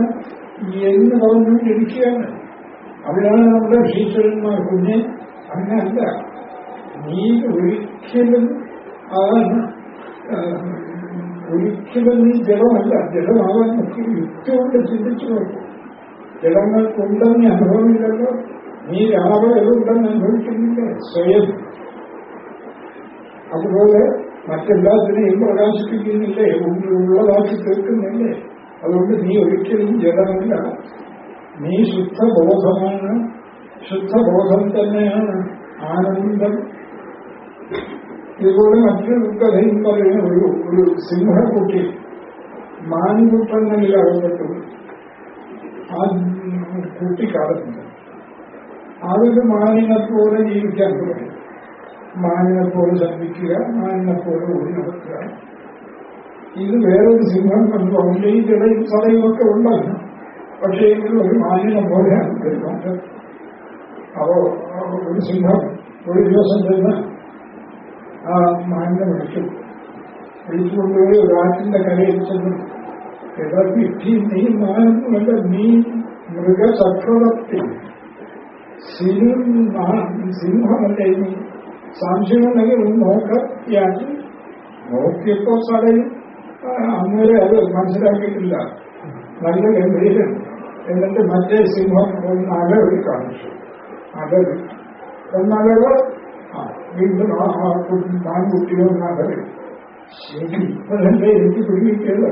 എന്ന് പറഞ്ഞുകൊണ്ടിരിക്കുകയാണ് അവിടെയാണ് നമ്മുടെ ഭീശ്വരന്മാർ കുഞ്ഞ് അങ്ങനല്ല നീ ഒരിക്കലും അതാണ് ഒരിക്കലും നീ ജലമല്ല ജലമാവാൻ നമുക്ക് യുക്തി കൊണ്ട് ചിന്തിച്ചു നോക്കും ജലങ്ങൾക്കുണ്ടെന്ന് അനുഭവമില്ലല്ലോ നീ രാവലുണ്ടെന്ന് അനുഭവിക്കുന്നില്ല സ്വയം അതുപോലെ മറ്റെല്ലാത്തിനെയും പ്രകാശിപ്പിക്കുന്നില്ലേ ഉള്ളതാക്കി തീർക്കുന്നില്ലേ അതുകൊണ്ട് നീ ഒരിക്കലും ജലമല്ല നീ ശുദ്ധബോധമാണ് ശുദ്ധബോധം തന്നെയാണ് ആനന്ദം ഇതുപോലെ മറ്റൊരു കഥയും പറയുന്ന ഒരു ഒരു സിംഹക്കുട്ടി മാൻകുട്ടങ്ങളിൽ അകപ്പെട്ടു ആ കുട്ടി കാണുന്നുണ്ട് അതൊരു മാനിനെപ്പോലെ ജീവിക്കാൻ തുടങ്ങി. മാനിനെപ്പോലെ ശ്രമിക്കുക മാനിനെപ്പോലെ ഓടി നടക്കുക. ഇത് വേറൊരു സിംഹം കണ്ടു. അവന്റെ ഈ ചിലയും സടയും ഒക്കെ ഉണ്ടായിരുന്നു പക്ഷേ എങ്കിലും ഒരു മാനിനെ പോലെയാണ് പെരുമാറ്റം. അപ്പോ ഒരു സിംഹം ഒരു ദിവസം ചെന്ന് ആ മാനിനെ വിളിച്ചു വിളിച്ചുകൊണ്ടുപോയി ഒരാറ്റിന്റെ കരയിൽ ചെന്നു എടാ വിധി നീ മാനൊന്നുമല്ല നീ മൃഗചക്രവർത്തി സിംഹമല്ലേ നീ സംശയമുണ്ടെങ്കിൽ ഒന്ന് നോക്ക യാറ്റി നോക്കിയപ്പോ സടയും അന്നേരം അത് മനസ്സിലാക്കിയിട്ടില്ല നല്ല ഗംഭീരം എന്നിട്ട് മറ്റേ സിംഹം ഒന്ന് അലറി കാണിച്ചു അലറി ഒന്നലവ് ആ വീണ്ടും ആ ആൺകുട്ടിയോ ഒന്ന് അലറി ശരി ഇപ്പോഴല്ലേ എനിക്ക് പിടിവിക്കത്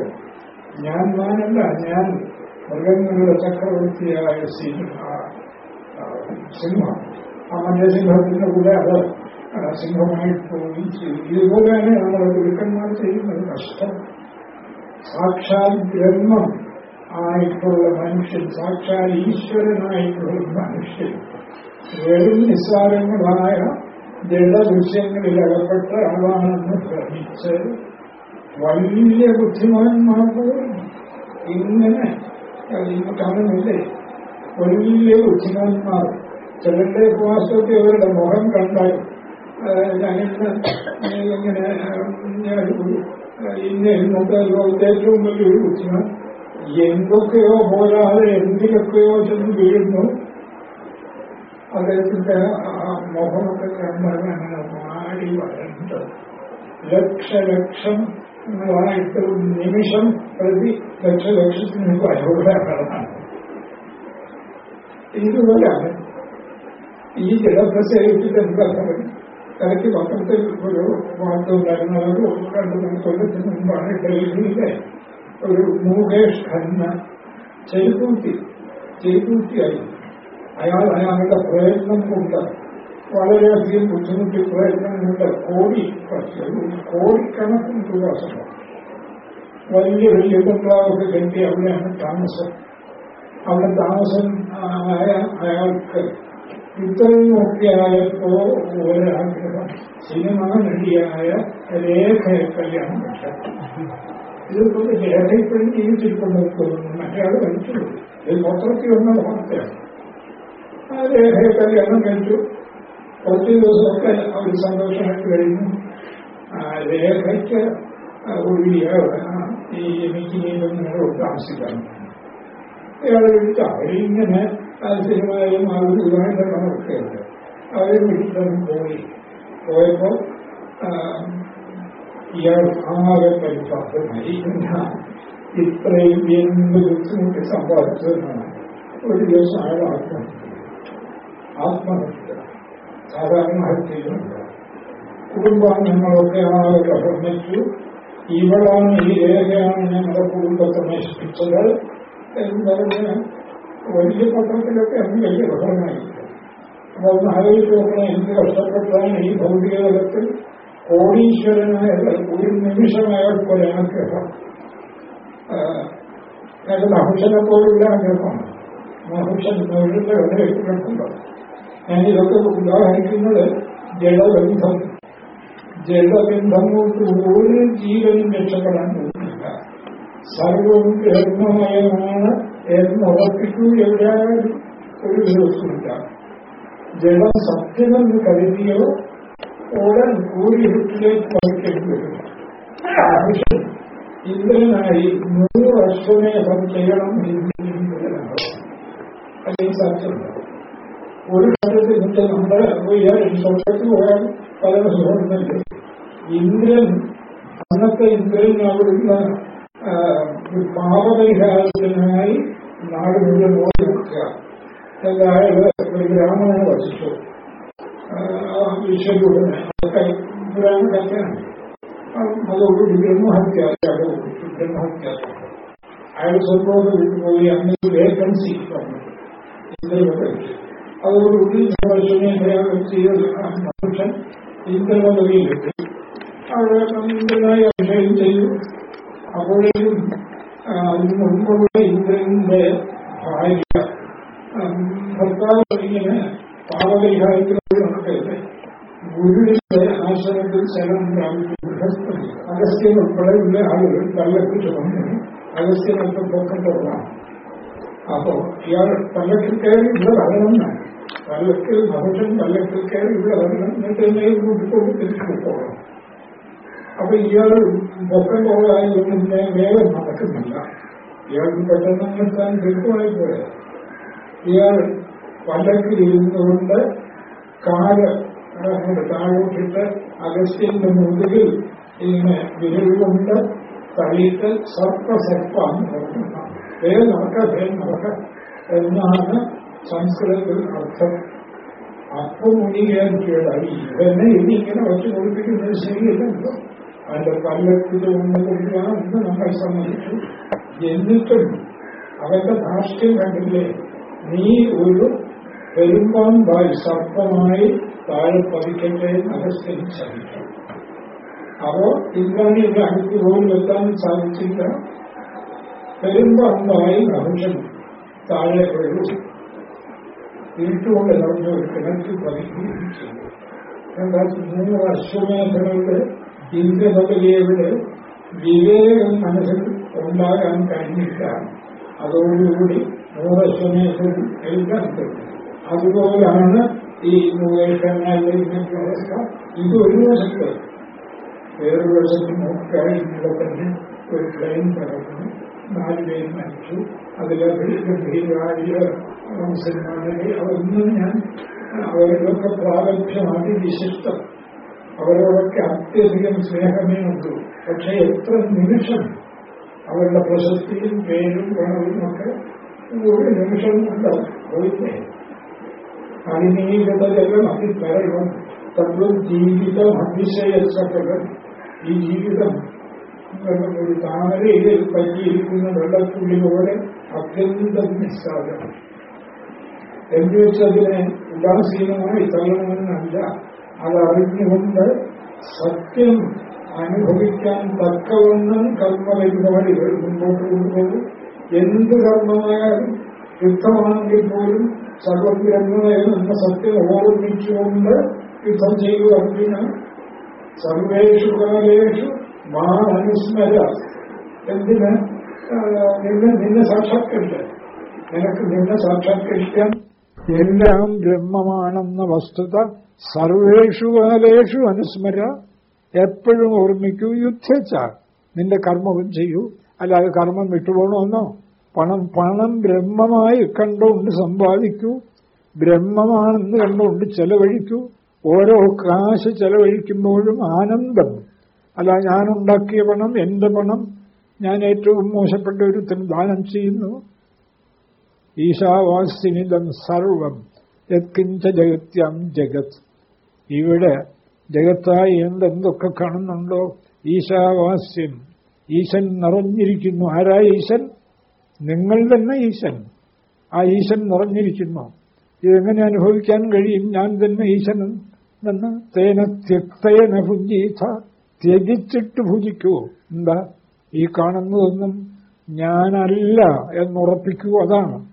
ഞാൻ ഞാനല്ല ഞാൻ മൃഗങ്ങളുടെ ചക്രവർത്തിയായ സിംഹം ആ മറ്റേ കൂടെ അത് സിംഹമായിട്ട് പോയി ചെയ്തു. തന്നെ നമ്മുടെ ഗുരുക്കന്മാർ ചെയ്യുന്നത്. കഷ്ടം. സാക്ഷാൽ ബ്രഹ്മം ആയിട്ടുള്ള മനുഷ്യൻ സാക്ഷാൽ ഈശ്വരനായിട്ടുള്ള മനുഷ്യൻ. വെറും നിസ്സാരങ്ങളായ ജഡദൃശ്യങ്ങളിൽ അകപ്പെട്ട ആളാണെന്ന് ഭ്രമിച്ച് വലിയ ബുദ്ധിമാന്മാർക്ക് ഇങ്ങനെ കാണുന്നില്ലേ വലിയ ബുദ്ധിമാന്മാർ. ചിലരുടെ ഉപവാസത്തെ അവരുടെ മുഖം കണ്ടാൽ ഞാനിന്ന് ഇങ്ങനെ ഇന്ന് ഇന്നത്തെ ലോകത്തെ ഏറ്റവും വലിയൊരു ബുദ്ധിമാൻ. എന്തൊക്കെയോ പോരാതെ എന്തിലൊക്കെയോ ചെന്ന് വീഴുന്നു. അദ്ദേഹത്തിന്റെ മുഖമൊക്കെ കണ്ടാൽ അങ്ങനെ മാടി വരണ്ട് ലക്ഷലക്ഷം वहाँ एक तो निमिषम प्रति लक्ष्य लक्ष्य से उनको अयोग्य करना इनको बोला है ये जगह से करके वापस से बोलो वहाँ तो लगना लगो बाहर चले गए और मुँह गए खाना चेलपूर्ति आई अयाल अयाल का प्रयत्न उनका വളരെയധികം ബുദ്ധിമുട്ടി പ്രയത്നം കൊണ്ട് കോടി കോടിക്കണക്കിന് രൂപ വലിയ വലിയ ബംഗ്ലാവൊക്കെ കെട്ടി അവിടെയാണ് താമസം അവിടെ താമസം ആയ അയാൾക്ക് ഇത്രയും ഒക്കെ ആയപ്പോ ഒരാഗ്രഹം സിനിമ നടിയായ രേഖയെ കല്യാണം കഴിക്കാം ഇതുപോലെ രേഖ ഇപ്പോഴും ജീവിച്ചിരിക്കുന്നു തോന്നുന്നു മറ്റേ കഴിച്ചുള്ളൂ ഇത് മൊത്തത്തിൽ വന്ന വാർത്തയാണ് ആ രേഖയെ കല്യാണം കഴിച്ചു കുറച്ച് ദിവസമൊക്കെ അവർ സന്തോഷമായിട്ട് കഴിഞ്ഞു രേഖയ്ക്ക് ഒഴിയ ഈ എനിക്ക് നീന്തുന്നതിനോട് താമസിക്കാൻ അയാളെ വിളിച്ച് അവരിങ്ങനെ സിനിമയും ഇതുമായിട്ട് ഒക്കെ അവരെ വീട്ടിലും പോയി പോയപ്പോ ഇയാൾ ആകെ പരിപാടിയായി ഇത്രയും എന്ത് ബുദ്ധിമുട്ടി സമ്പാദിച്ചതെന്നാണ് ഒരു ദിവസം അയാൾ ആത്മഹത്യ ആത്മഹത്യ സാധാരണ ഹത്യയുണ്ട് കുടുംബാംഗങ്ങളൊക്കെ ആകെ പ്രവർത്തിച്ചു ഇവളാണ് ഈ രേഖയാണ് ഞങ്ങളുടെ കുടുംബത്തെ നശിപ്പിച്ചത്. എന്ന് പറഞ്ഞ് വലിയ പത്രത്തിലൊക്കെ അന്ന് വലിയ പ്രധാനമായിരിക്കും അപ്പൊ ഒന്ന് ആലോചിച്ച് നോക്കണം എന്ത് കഷ്ടപ്പെട്ടാണ് ഈ ഭൗതിക തലത്തിൽ കോടീശ്വരനായ ഒരു നിമിഷം അയാൾക്ക് ഒരു ആഗ്രഹം അയാൾ മഹുഷനെ പോലുള്ള ആഗ്രഹമാണ് മഹുഷൻ തൊഴിലിന്റെ കഥയൊക്കെ കേൾക്കുമ്പോൾ ഞാൻ ഇതൊക്കെ ഉദാഹരിക്കുന്നത് ജലബന്ധം ജലബന്ധം കൊണ്ട് ഒരു ജീവനും രക്ഷപ്പെടാൻ പോകുന്നില്ല സർവവും ബ്രഹ്മമയമാണ് എന്ന് ഉറപ്പിക്കൂ എവിടെയായാലും ഒരു ദിവസമില്ല ജലം സത്യമെന്ന് കരുതിയോ ഉടൻ കൂടിയിരുട്ടിലേക്ക് പറിക്കേണ്ടി വരും മനുഷ്യൻ ഇന്ദ്രനായി നൂറ് അശ്വമേധം ചെയ്യണം ഇന്ദ്രനാണ് അല്ലെങ്കിൽ സാധ്യത ഒരു കാര്യത്തിൽ ഇന്നത്തെ നമ്മുടെ പോയാൽ സ്വർഗത്തിൽ പോയാൽ പല സുഖമുണ്ടല്ലോ ഇന്ദ്രൻ അന്നത്തെ ഇന്ദ്രൻ അവിടുന്ന പാപപരിഹാരത്തിനായി നാട് മുഴുവൻ ഓടി നോക്കുക അതായത് ഒരു ഗ്രാമമാണ് വസിച്ചു. ഈശ്വരൂപനെ അതൊക്കെ ഗ്രാമക്കാരാണ് അതോടുകൂടി ബ്രഹ്മഹത്യ ബ്രഹ്മഹത്യ അയാൾ സ്വന്തം വിട്ടുപോയി അന്ന് വേക്കൻസി വന്നു ഇന്ദ്രനെ അതോടുകൂടി മനുഷ്യൻ ഇന്ദ്രപദവിയിലെത്തി അവിടെ ഇന്ദ്രനായി അഭിഷേകം ചെയ്തു. അപ്പോഴേക്കും അതിന് മുൻപുള്ള ഇന്ദ്രന്റെ ഭാര്യ ഭർത്താവ് ഇങ്ങനെ പാപപരിഹാരത്തിലൂടെ നടക്കരുത് ഗുരുവിന്റെ ആശ്രമത്തിൽ ശരണം പ്രാപിച്ചു അഗസ്ത്യൻ ഉൾപ്പെടെയുള്ള ആളുകൾ ചുമന്നു അഗസ്ത്യനൊക്കെ പോക്കത്തോളാണ് അപ്പോ ഇയാൾ പല്ലക്കിൽ കയറി ഇവിടെ വരണമെന്നാണ് പല്ലക്കിൽ മനുഷ്യൻ പല്ലക്കിൽ കയറി ഇവിടെ വരണം എന്നിട്ട് എന്നെ കൂട്ടിക്കൊണ്ട് തിരിച്ചു പോകണം. അപ്പൊ ഇയാൾ പൊക്കം പോകാതൊന്നും വേഗം നടക്കുന്നില്ല. ഇയാൾക്ക് പെട്ടെന്ന് നിർത്താൻ കൃത്യമായി പോയത് ഇയാൾ പല്ലക്കിൽ ഇരുന്നുകൊണ്ട് കാൽ താഴോട്ടിട്ട് അഗസ്റ്റിന്റെ മുതുകിൽ ഇങ്ങനെ വിരൽ കൊണ്ട് തള്ളിയിട്ട് സർപ്പ സർപ്പാന്ന് പറഞ്ഞു വേഗം നടക്ക വേഗം നടക്ക എന്നാണ് സംസ്കൃതത്തിൽ അർത്ഥം അപ്പം മുനികേടായി ഇവനെ ഇനിങ്ങനെ വച്ചു കൊടുപ്പിക്കുന്നത് ശരിയല്ലല്ലോ അതിന്റെ പല്ലത്തിൽ കൊണ്ട് കൊടുക്കാമെന്ന് നമ്മൾ സമ്മതിച്ചു എന്നിട്ടും അവന്റെ ധാർഷ്ട്യം കണ്ടില്ലേ നീ ഒരു പെരുമ്പാമ്പായി സർപ്പമായി താഴെ പതിക്കട്ടെ അഗസ്ത്യൻ ശ്രമിച്ചു അപ്പോ ഇന്ദ്രാണിയുടെ അടുത്ത് പോലും എത്താൻ സാധിച്ചില്ല പെരുമ്പാമ്പായി മനുഷ്യൻ താഴെ വീഴു വീട്ടുകൊണ്ട് നടന്ന ഒരു കിണറ്റിൽ പതിക്കുകയും ചെയ്തു. രണ്ടായിരത്തി മൂന്ന് അശ്വമേധങ്ങളുടെ ഇന്ദ്രപദവിയുടെ വിവേകം മനസ്സിൽ ഉണ്ടാകാൻ കഴിഞ്ഞില്ല. അതോടുകൂടി നൂറശ്വമേധം എഴുതാൻ പറ്റും അതുപോലാണ് ഈ നൂറേഷങ്ങളുടെ അവസ്ഥ ഇത് ഒരു വശത്ത് വേറൊരു വശത്ത് നോക്കായി ഇവിടെ തന്നെ ഒരു ട്രെയിൻ പറക്കുന്നു നാല് പേര് മരിച്ചു അതിലെ ഗംഭീരമായ സിനിമകളിൽ അതൊന്നും ഞാൻ അവരിലൊക്കെ പ്രാഗൽഭ്യമാണ് വിശിഷ്ടം. അവരോടൊക്കെ അത്യധികം സ്നേഹമേ ഉള്ളൂ. പക്ഷെ എത്ര നിമിഷം അവരുടെ പ്രശസ്തിയും പേരും ഗുണവും ഒക്കെ ഒരു നിമിഷം കൊണ്ട് പോയില്ലേ അണിനീകതയെല്ലാം അതിത്തരണം തത്വം ജീവിതം അതിശയച്ചപ്പെടും ഈ ജീവിതം ഒരു താമരയിൽ പറ്റിയിരിക്കുന്ന വെള്ളത്തുള്ളി പോലെ അത്യന്തം നിസ്സാരം എന്ന് വെച്ചതിനെ ഉദാസീനമായി തള്ളണമെന്നല്ല അത് അറിഞ്ഞുകൊണ്ട് സത്യം അനുഭവിക്കാൻ തക്കവണ്ണം കർമ്മപരിപാടികൾ മുമ്പോട്ട് കൊണ്ടുപോകും എന്ത് കർമ്മമായാലും യുദ്ധമാണെങ്കിൽ പോലും സർവബ്രഹ്മയെന്ന സത്യം ഓർമ്മിച്ചുകൊണ്ട് യുദ്ധം ചെയ്തു അർജുന സർവേഷു കാലേഷു മാ എന്തിനെ? എന്തിന് നിന്നെ നിന്നെ സാക്ഷാത്കരിക്കാൻ. നിനക്ക് നിന്നെ സാക്ഷാത്കരിക്കാൻ. എല്ലാം ബ്രഹ്മമാണെന്ന വസ്തുത സർവേഷു കാലേഷു അനുസ്മര. എപ്പോഴും ഓർമ്മിക്കൂ യുദ്ധച്ച നിന്റെ കർമ്മവും ചെയ്യൂ. അല്ലാതെ കർമ്മം വിട്ടുപോകണമെന്നോ? പണം പണം ബ്രഹ്മമായി കണ്ടുകൊണ്ട് സമ്പാദിക്കൂ. ബ്രഹ്മമാണെന്ന് കണ്ടുകൊണ്ട് ചെലവഴിക്കൂ. ഓരോ കാശ് ചെലവഴിക്കുമ്പോഴും ആനന്ദം. അല്ല ഞാനുണ്ടാക്കിയ പണം എന്റെ പണം ഞാൻ ഏറ്റവും മോശപ്പെട്ട ഒരു ദാനം ചെയ്യുന്നു. ഈശാവാസിനിതം സർവം യത്കിഞ്ച ജഗത്യം ജഗത്. ഇവിടെ ജഗത്തായി എന്തെന്തൊക്കെ കാണുന്നുണ്ടോ? ഈശാവാസ്യം ഈശൻ നിറഞ്ഞിരിക്കുന്നു. ആരാ ഈശൻ? നിങ്ങൾ തന്നെ ഈശൻ. ആ ഈശൻ നിറഞ്ഞിരിക്കുന്നു. ഇതെങ്ങനെ അനുഭവിക്കാൻ കഴിയും? ഞാൻ തന്നെ ഈശനും എന്ന് തേന ത്യക്തേന ത്യജിച്ചിട്ട് ഭുജിക്കൂ. എന്താ? ഈ കാണുന്നതൊന്നും ഞാനല്ല എന്നുറപ്പിക്കൂ അതാണ്.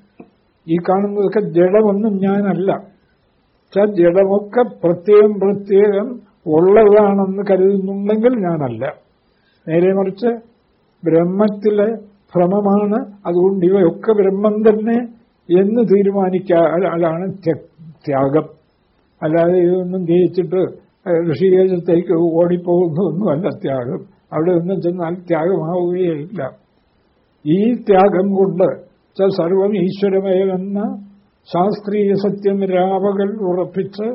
ഈ കാണുന്നതൊക്കെ ജഡമൊന്നും ഞാനല്ല. ജഡമൊക്കെ പ്രത്യേകം പ്രത്യേകം ഉള്ളതാണെന്ന് കരുതുന്നുണ്ടെങ്കിൽ ഞാനല്ല. നേരെ മറിച്ച് ബ്രഹ്മത്തിലെ ഭ്രമമാണ്. അതുകൊണ്ട് ഇവയൊക്കെ ബ്രഹ്മം തന്നെ എന്ന് തീരുമാനിക്കുക അതാണ് ത്യാഗം. അല്ലാതെ ഇതൊന്നും ജയിച്ചിട്ട് ഋഷികേശത്തേക്ക് ഓടിപ്പോകുന്നൊന്നുമല്ല ത്യാഗം. അവിടെ ഒന്നും ചെന്നാൽ ത്യാഗമാവുകയില്ല. ഈ ത്യാഗം കൊണ്ട് സർവം ഈശ്വരമയമെന്ന ശാസ്ത്രീയ സത്യം രാവകൾ ഉറപ്പിച്ച്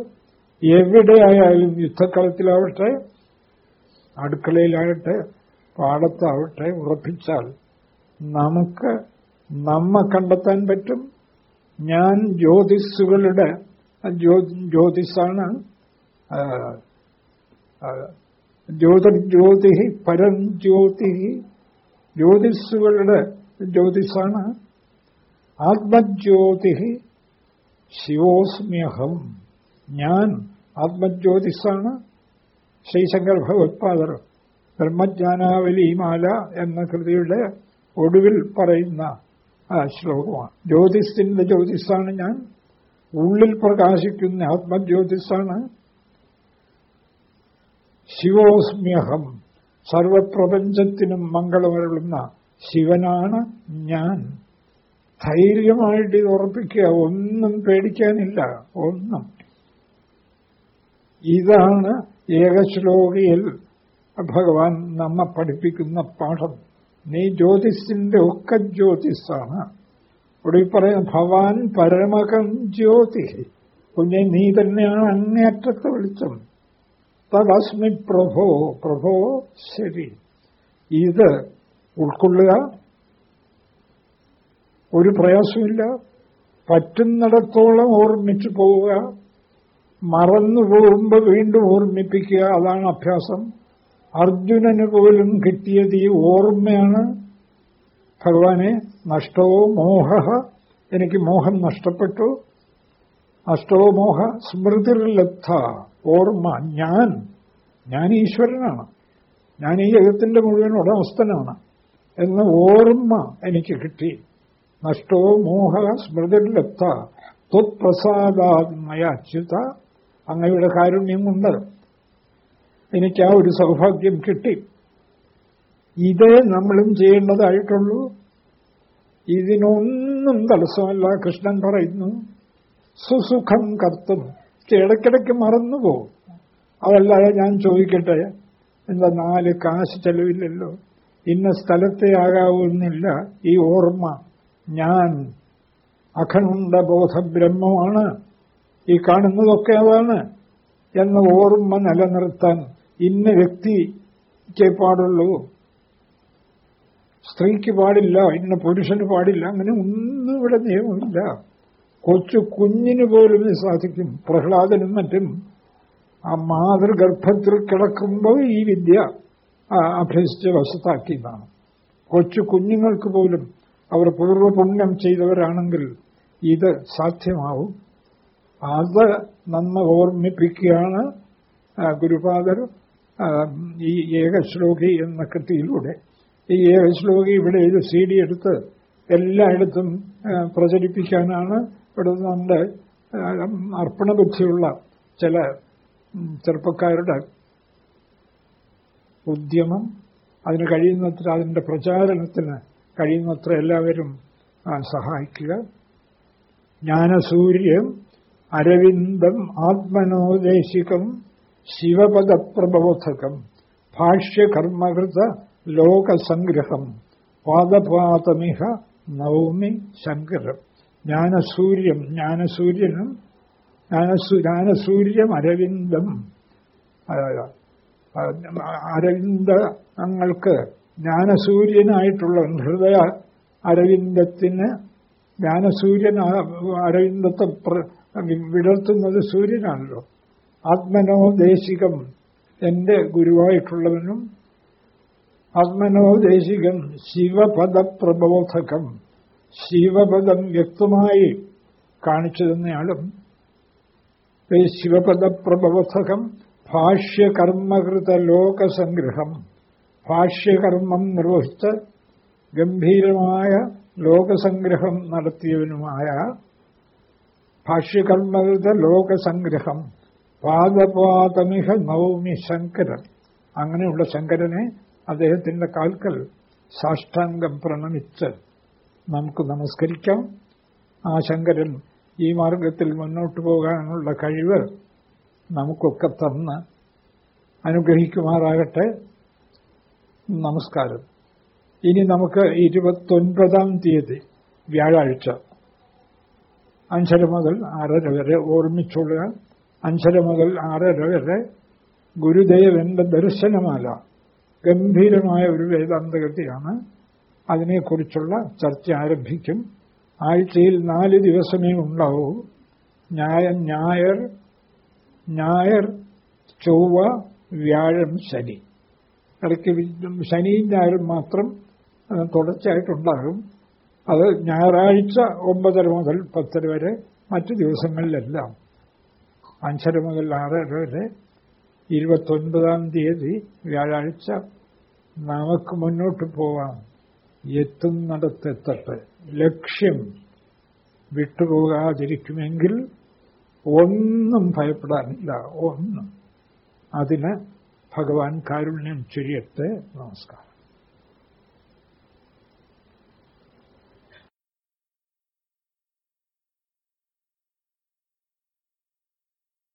എവിടെയായാലും യുദ്ധക്കളത്തിലാവട്ടെ അടുക്കളയിലാകട്ടെ പാടത്താവട്ടെ ഉറപ്പിച്ചാൽ നമുക്ക് നമ്മെ കണ്ടെത്താൻ പറ്റും. ഞാൻ ജ്യോതിസ്സുകളുടെ ജ്യോതിസാണ് ജ്യോതിർജ്യോതി പരം ജ്യോതി ജ്യോതിസുകളുടെ ജ്യോതിസാണ്. ആത്മജ്യോതി ശിവോസ്മ്യഹം. ഞാൻ ആത്മജ്യോതിസാണ്. ശ്രീശങ്കർ ഭഗവത്പാദർ ബ്രഹ്മജ്ഞാനാവലിമാല എന്ന കൃതിയുടെ ഒടുവിൽ പറയുന്ന ആ ശ്ലോകമാണ്. ജ്യോതിസിന്റെ ജ്യോതിസാണ് ഞാൻ. ഉള്ളിൽ പ്രകാശിക്കുന്ന ആത്മജ്യോതിസാണ്. ശിവോസ്മ്യഹം. സർവപ്രപഞ്ചത്തിനും മംഗളമരുളുന്ന ശിവനാണ് ഞാൻ. ധൈര്യമായിട്ട് ഇത് ഉറപ്പിക്കുക ഒന്നും പേടിക്കാനില്ല ഒന്നും. ഇതാണ് ഏകശ്ലോകിയിൽ. ഭഗവാൻ നമ്മെ പഠിപ്പിക്കുന്ന പാഠം. നീ ജ്യോതിസിന്റെ ഒക്കെ ജ്യോതിസാണ് ഇവിടെ പറയുന്ന ഭവാൻ പരമകം ജ്യോതി കുഞ്ഞെ നീ തന്നെയാണ് അങ്ങേയറ്റത്തെ വെളിച്ചം. തദസ്മി പ്രഭോ പ്രഭോ ശരി. ഇത് ഉൾക്കൊള്ളുക. ഒരു പ്രയാസമില്ല പറ്റുന്നിടത്തോളം ഓർമ്മിച്ചു പോവുക. മറന്നു പോകുമ്പോൾ വീണ്ടും ഓർമ്മിപ്പിക്കുക. അതാണ് അഭ്യാസം. അർജുനന് പോലും കിട്ടിയത് ഈ ഓർമ്മയാണ്. ഭഗവാനെ നഷ്ടവോ മോഹ. എനിക്ക് മോഹം നഷ്ടപ്പെട്ടു. നഷ്ടവോ മോഹ സ്മൃതിർലബ്ധ. ഓർമ്മ ഞാൻ. ഞാൻ ഈശ്വരനാണ്. ഞാൻ ഈ ജഗത്തിന്റെ മുഴുവൻ ഉടമസ്ഥനാണ് എന്ന ഓർമ്മ എനിക്ക് കിട്ടി. നഷ്ടോ മോഹ സ്മൃതിർലബ്ധ. ത്വത്പ്രസാദാത്മയ അച്യുത. അങ്ങയുടെ കാരുണ്യം കൊണ്ട് എനിക്ക് ആ ഒരു സൗഭാഗ്യം കിട്ടി. ഇതേ നമ്മളും ചെയ്യേണ്ടതായിട്ടുള്ളൂ. ഇതിനൊന്നും തടസ്സമല്ല കൃഷ്ണൻ പറയുന്നു. സുസുഖം കർത്തും ഇടയ്ക്കിടയ്ക്ക് മറന്നുപോകും. അതല്ലാതെ ഞാൻ ചോദിക്കട്ടെ എന്താ നാല് കാശ് ചെലവില്ലല്ലോ? ഇന്ന സ്ഥലത്തെ ആകാവുന്നില്ല ഈ ഓർമ്മ. ഞാൻ അഖണ്ഡ ബോധബ്രഹ്മമാണ്. ഈ കാണുന്നതൊക്കെ അതാണ്. എന്ന ഓർമ്മ നിലനിർത്താൻ ഇന്ന വ്യക്തിക്ക് പാടുള്ളൂ. സ്ത്രീക്ക് പാടില്ല ഇന്ന പുരുഷന് പാടില്ല അങ്ങനെ ഒന്നും ഇവിടെ നിയമമില്ല. കൊച്ചു കുഞ്ഞിന് പോലും ഇത് സാധിക്കും. പ്രഹ്ലാദനും മറ്റും ആ മാതൃഗർഭത്തിൽ കിടക്കുമ്പോൾ ഈ വിദ്യ അഭ്യസിച്ച് വശത്താക്കിയതാണ്. കൊച്ചു കുഞ്ഞുങ്ങൾക്ക് പോലും അവർ പൂർവപുണ്യം ചെയ്തവരാണെങ്കിൽ ഇത് സാധ്യമാവും. അത് നന്ന ഓർമ്മിപ്പിക്കുകയാണ് ഗുരുപാദർ ഈ ഏകശ്ലോകി എന്ന കൃതിയിലൂടെ. ഈ ഏകശ്ലോകി ഇവിടെ ഇത് സി ഡി എടുത്ത് എല്ലായിടത്തും പ്രചരിപ്പിക്കാനാണ് ഇവിടെ നമ്മുടെ അർപ്പണബുദ്ധിയുള്ള ചില ചെറുപ്പക്കാരുടെ ഉദ്യമം അതിന് കഴിയുന്നത്ര അതിന്റെ പ്രചാരണത്തിന് കഴിയുന്നത്ര എല്ലാവരും സഹായിക്കുക. ജ്ഞാനസൂര്യം അരവിന്ദം ആത്മനോദേശികം ശിവപദപ്രബോധകം ഭാഷ്യകർമ്മകൃത ലോകസംഗ്രഹം പാദപാതമിഹ നവമി ശങ്കരം. ജ്ഞാനസൂര്യം ജ്ഞാനസൂര്യനും ജ്ഞാനസൂര്യം അരവിന്ദം. അരവിന്ദ ഞങ്ങൾക്ക് ജ്ഞാനസൂര്യനായിട്ടുള്ള ഹൃദയ അരവിന്ദത്തിന് ജ്ഞാനസൂര്യൻ അരവിന്ദത്തെ വിടർത്തുന്നത് സൂര്യനാണല്ലോ. ആത്മനോദേശികം എന്റെ ഗുരുവായിട്ടുള്ളവനും ആത്മനോദേശികം ശിവപദപ്രബോധകം. ശിവപദം വ്യക്തമായി കാണിച്ചു തന്നയാളും ശിവപദപ്രഭവസകം ഭാഷ്യകർമ്മകൃത ലോകസംഗ്രഹം ഭാഷ്യകർമ്മം നിർവഹിച്ച് ഗംഭീരമായ ലോകസംഗ്രഹം നടത്തിയവനുമായ ഭാഷ്യകർമ്മകൃത ലോകസംഗ്രഹം പാദപാതമിഹ നവമി ശങ്കരൻ. അങ്ങനെയുള്ള ശങ്കരനെ അദ്ദേഹത്തിന്റെ കാൽക്കൽ സാഷ്ടാംഗം പ്രണമിച്ച് നമുക്ക് നമസ്കരിക്കാം. ആ ശങ്കരൻ ഈ മാർഗത്തിൽ മുന്നോട്ട് പോകാനുള്ള കഴിവ് നമുക്കൊക്കെ തന്ന് അനുഗ്രഹിക്കുമാറാകട്ടെ. നമസ്കാരം. ഇനി നമുക്ക് ഇരുപത്തൊൻപതാം തീയതി വ്യാഴാഴ്ച. അഞ്ചര മുതൽ ആറര വരെ ഓർമ്മിച്ചുള്ള അഞ്ചര മുതൽ ആറര വരെ ഗുരുദേവന്റെ ദർശനമാല. ഗംഭീരമായ ഒരു വേദാന്തഗതിയാണ് അതിനെക്കുറിച്ചുള്ള ചർച്ച ആരംഭിക്കും. ആഴ്ചയിൽ നാല് ദിവസമേ ഉണ്ടാവൂ. ഞായർ ഞായർ ഞായർ ചൊവ്വ വ്യാഴം ശനി. ഇടയ്ക്ക് ശനിയും ഞായറും മാത്രം തുടർച്ചയായിട്ടുണ്ടാകും. അത് ഞായറാഴ്ച ഒമ്പതര മുതൽ പത്തര വരെ മറ്റു ദിവസങ്ങളിലെല്ലാം. അഞ്ചര മുതൽ ആറര വരെ. ഇരുപത്തൊൻപതാം തീയതി വ്യാഴാഴ്ച. നമുക്ക് മുന്നോട്ട് പോവാം. എത്തുന്നിടത്തെത്തട്ടെ. ലക്ഷ്യം വിട്ടുപോകാതിരിക്കുമെങ്കിൽ ഒന്നും ഭയപ്പെടാനില്ല. ഒന്നും. അതിന് ഭഗവാൻ കാരുണ്യം ചൊരിയട്ടെ. നമസ്കാരം.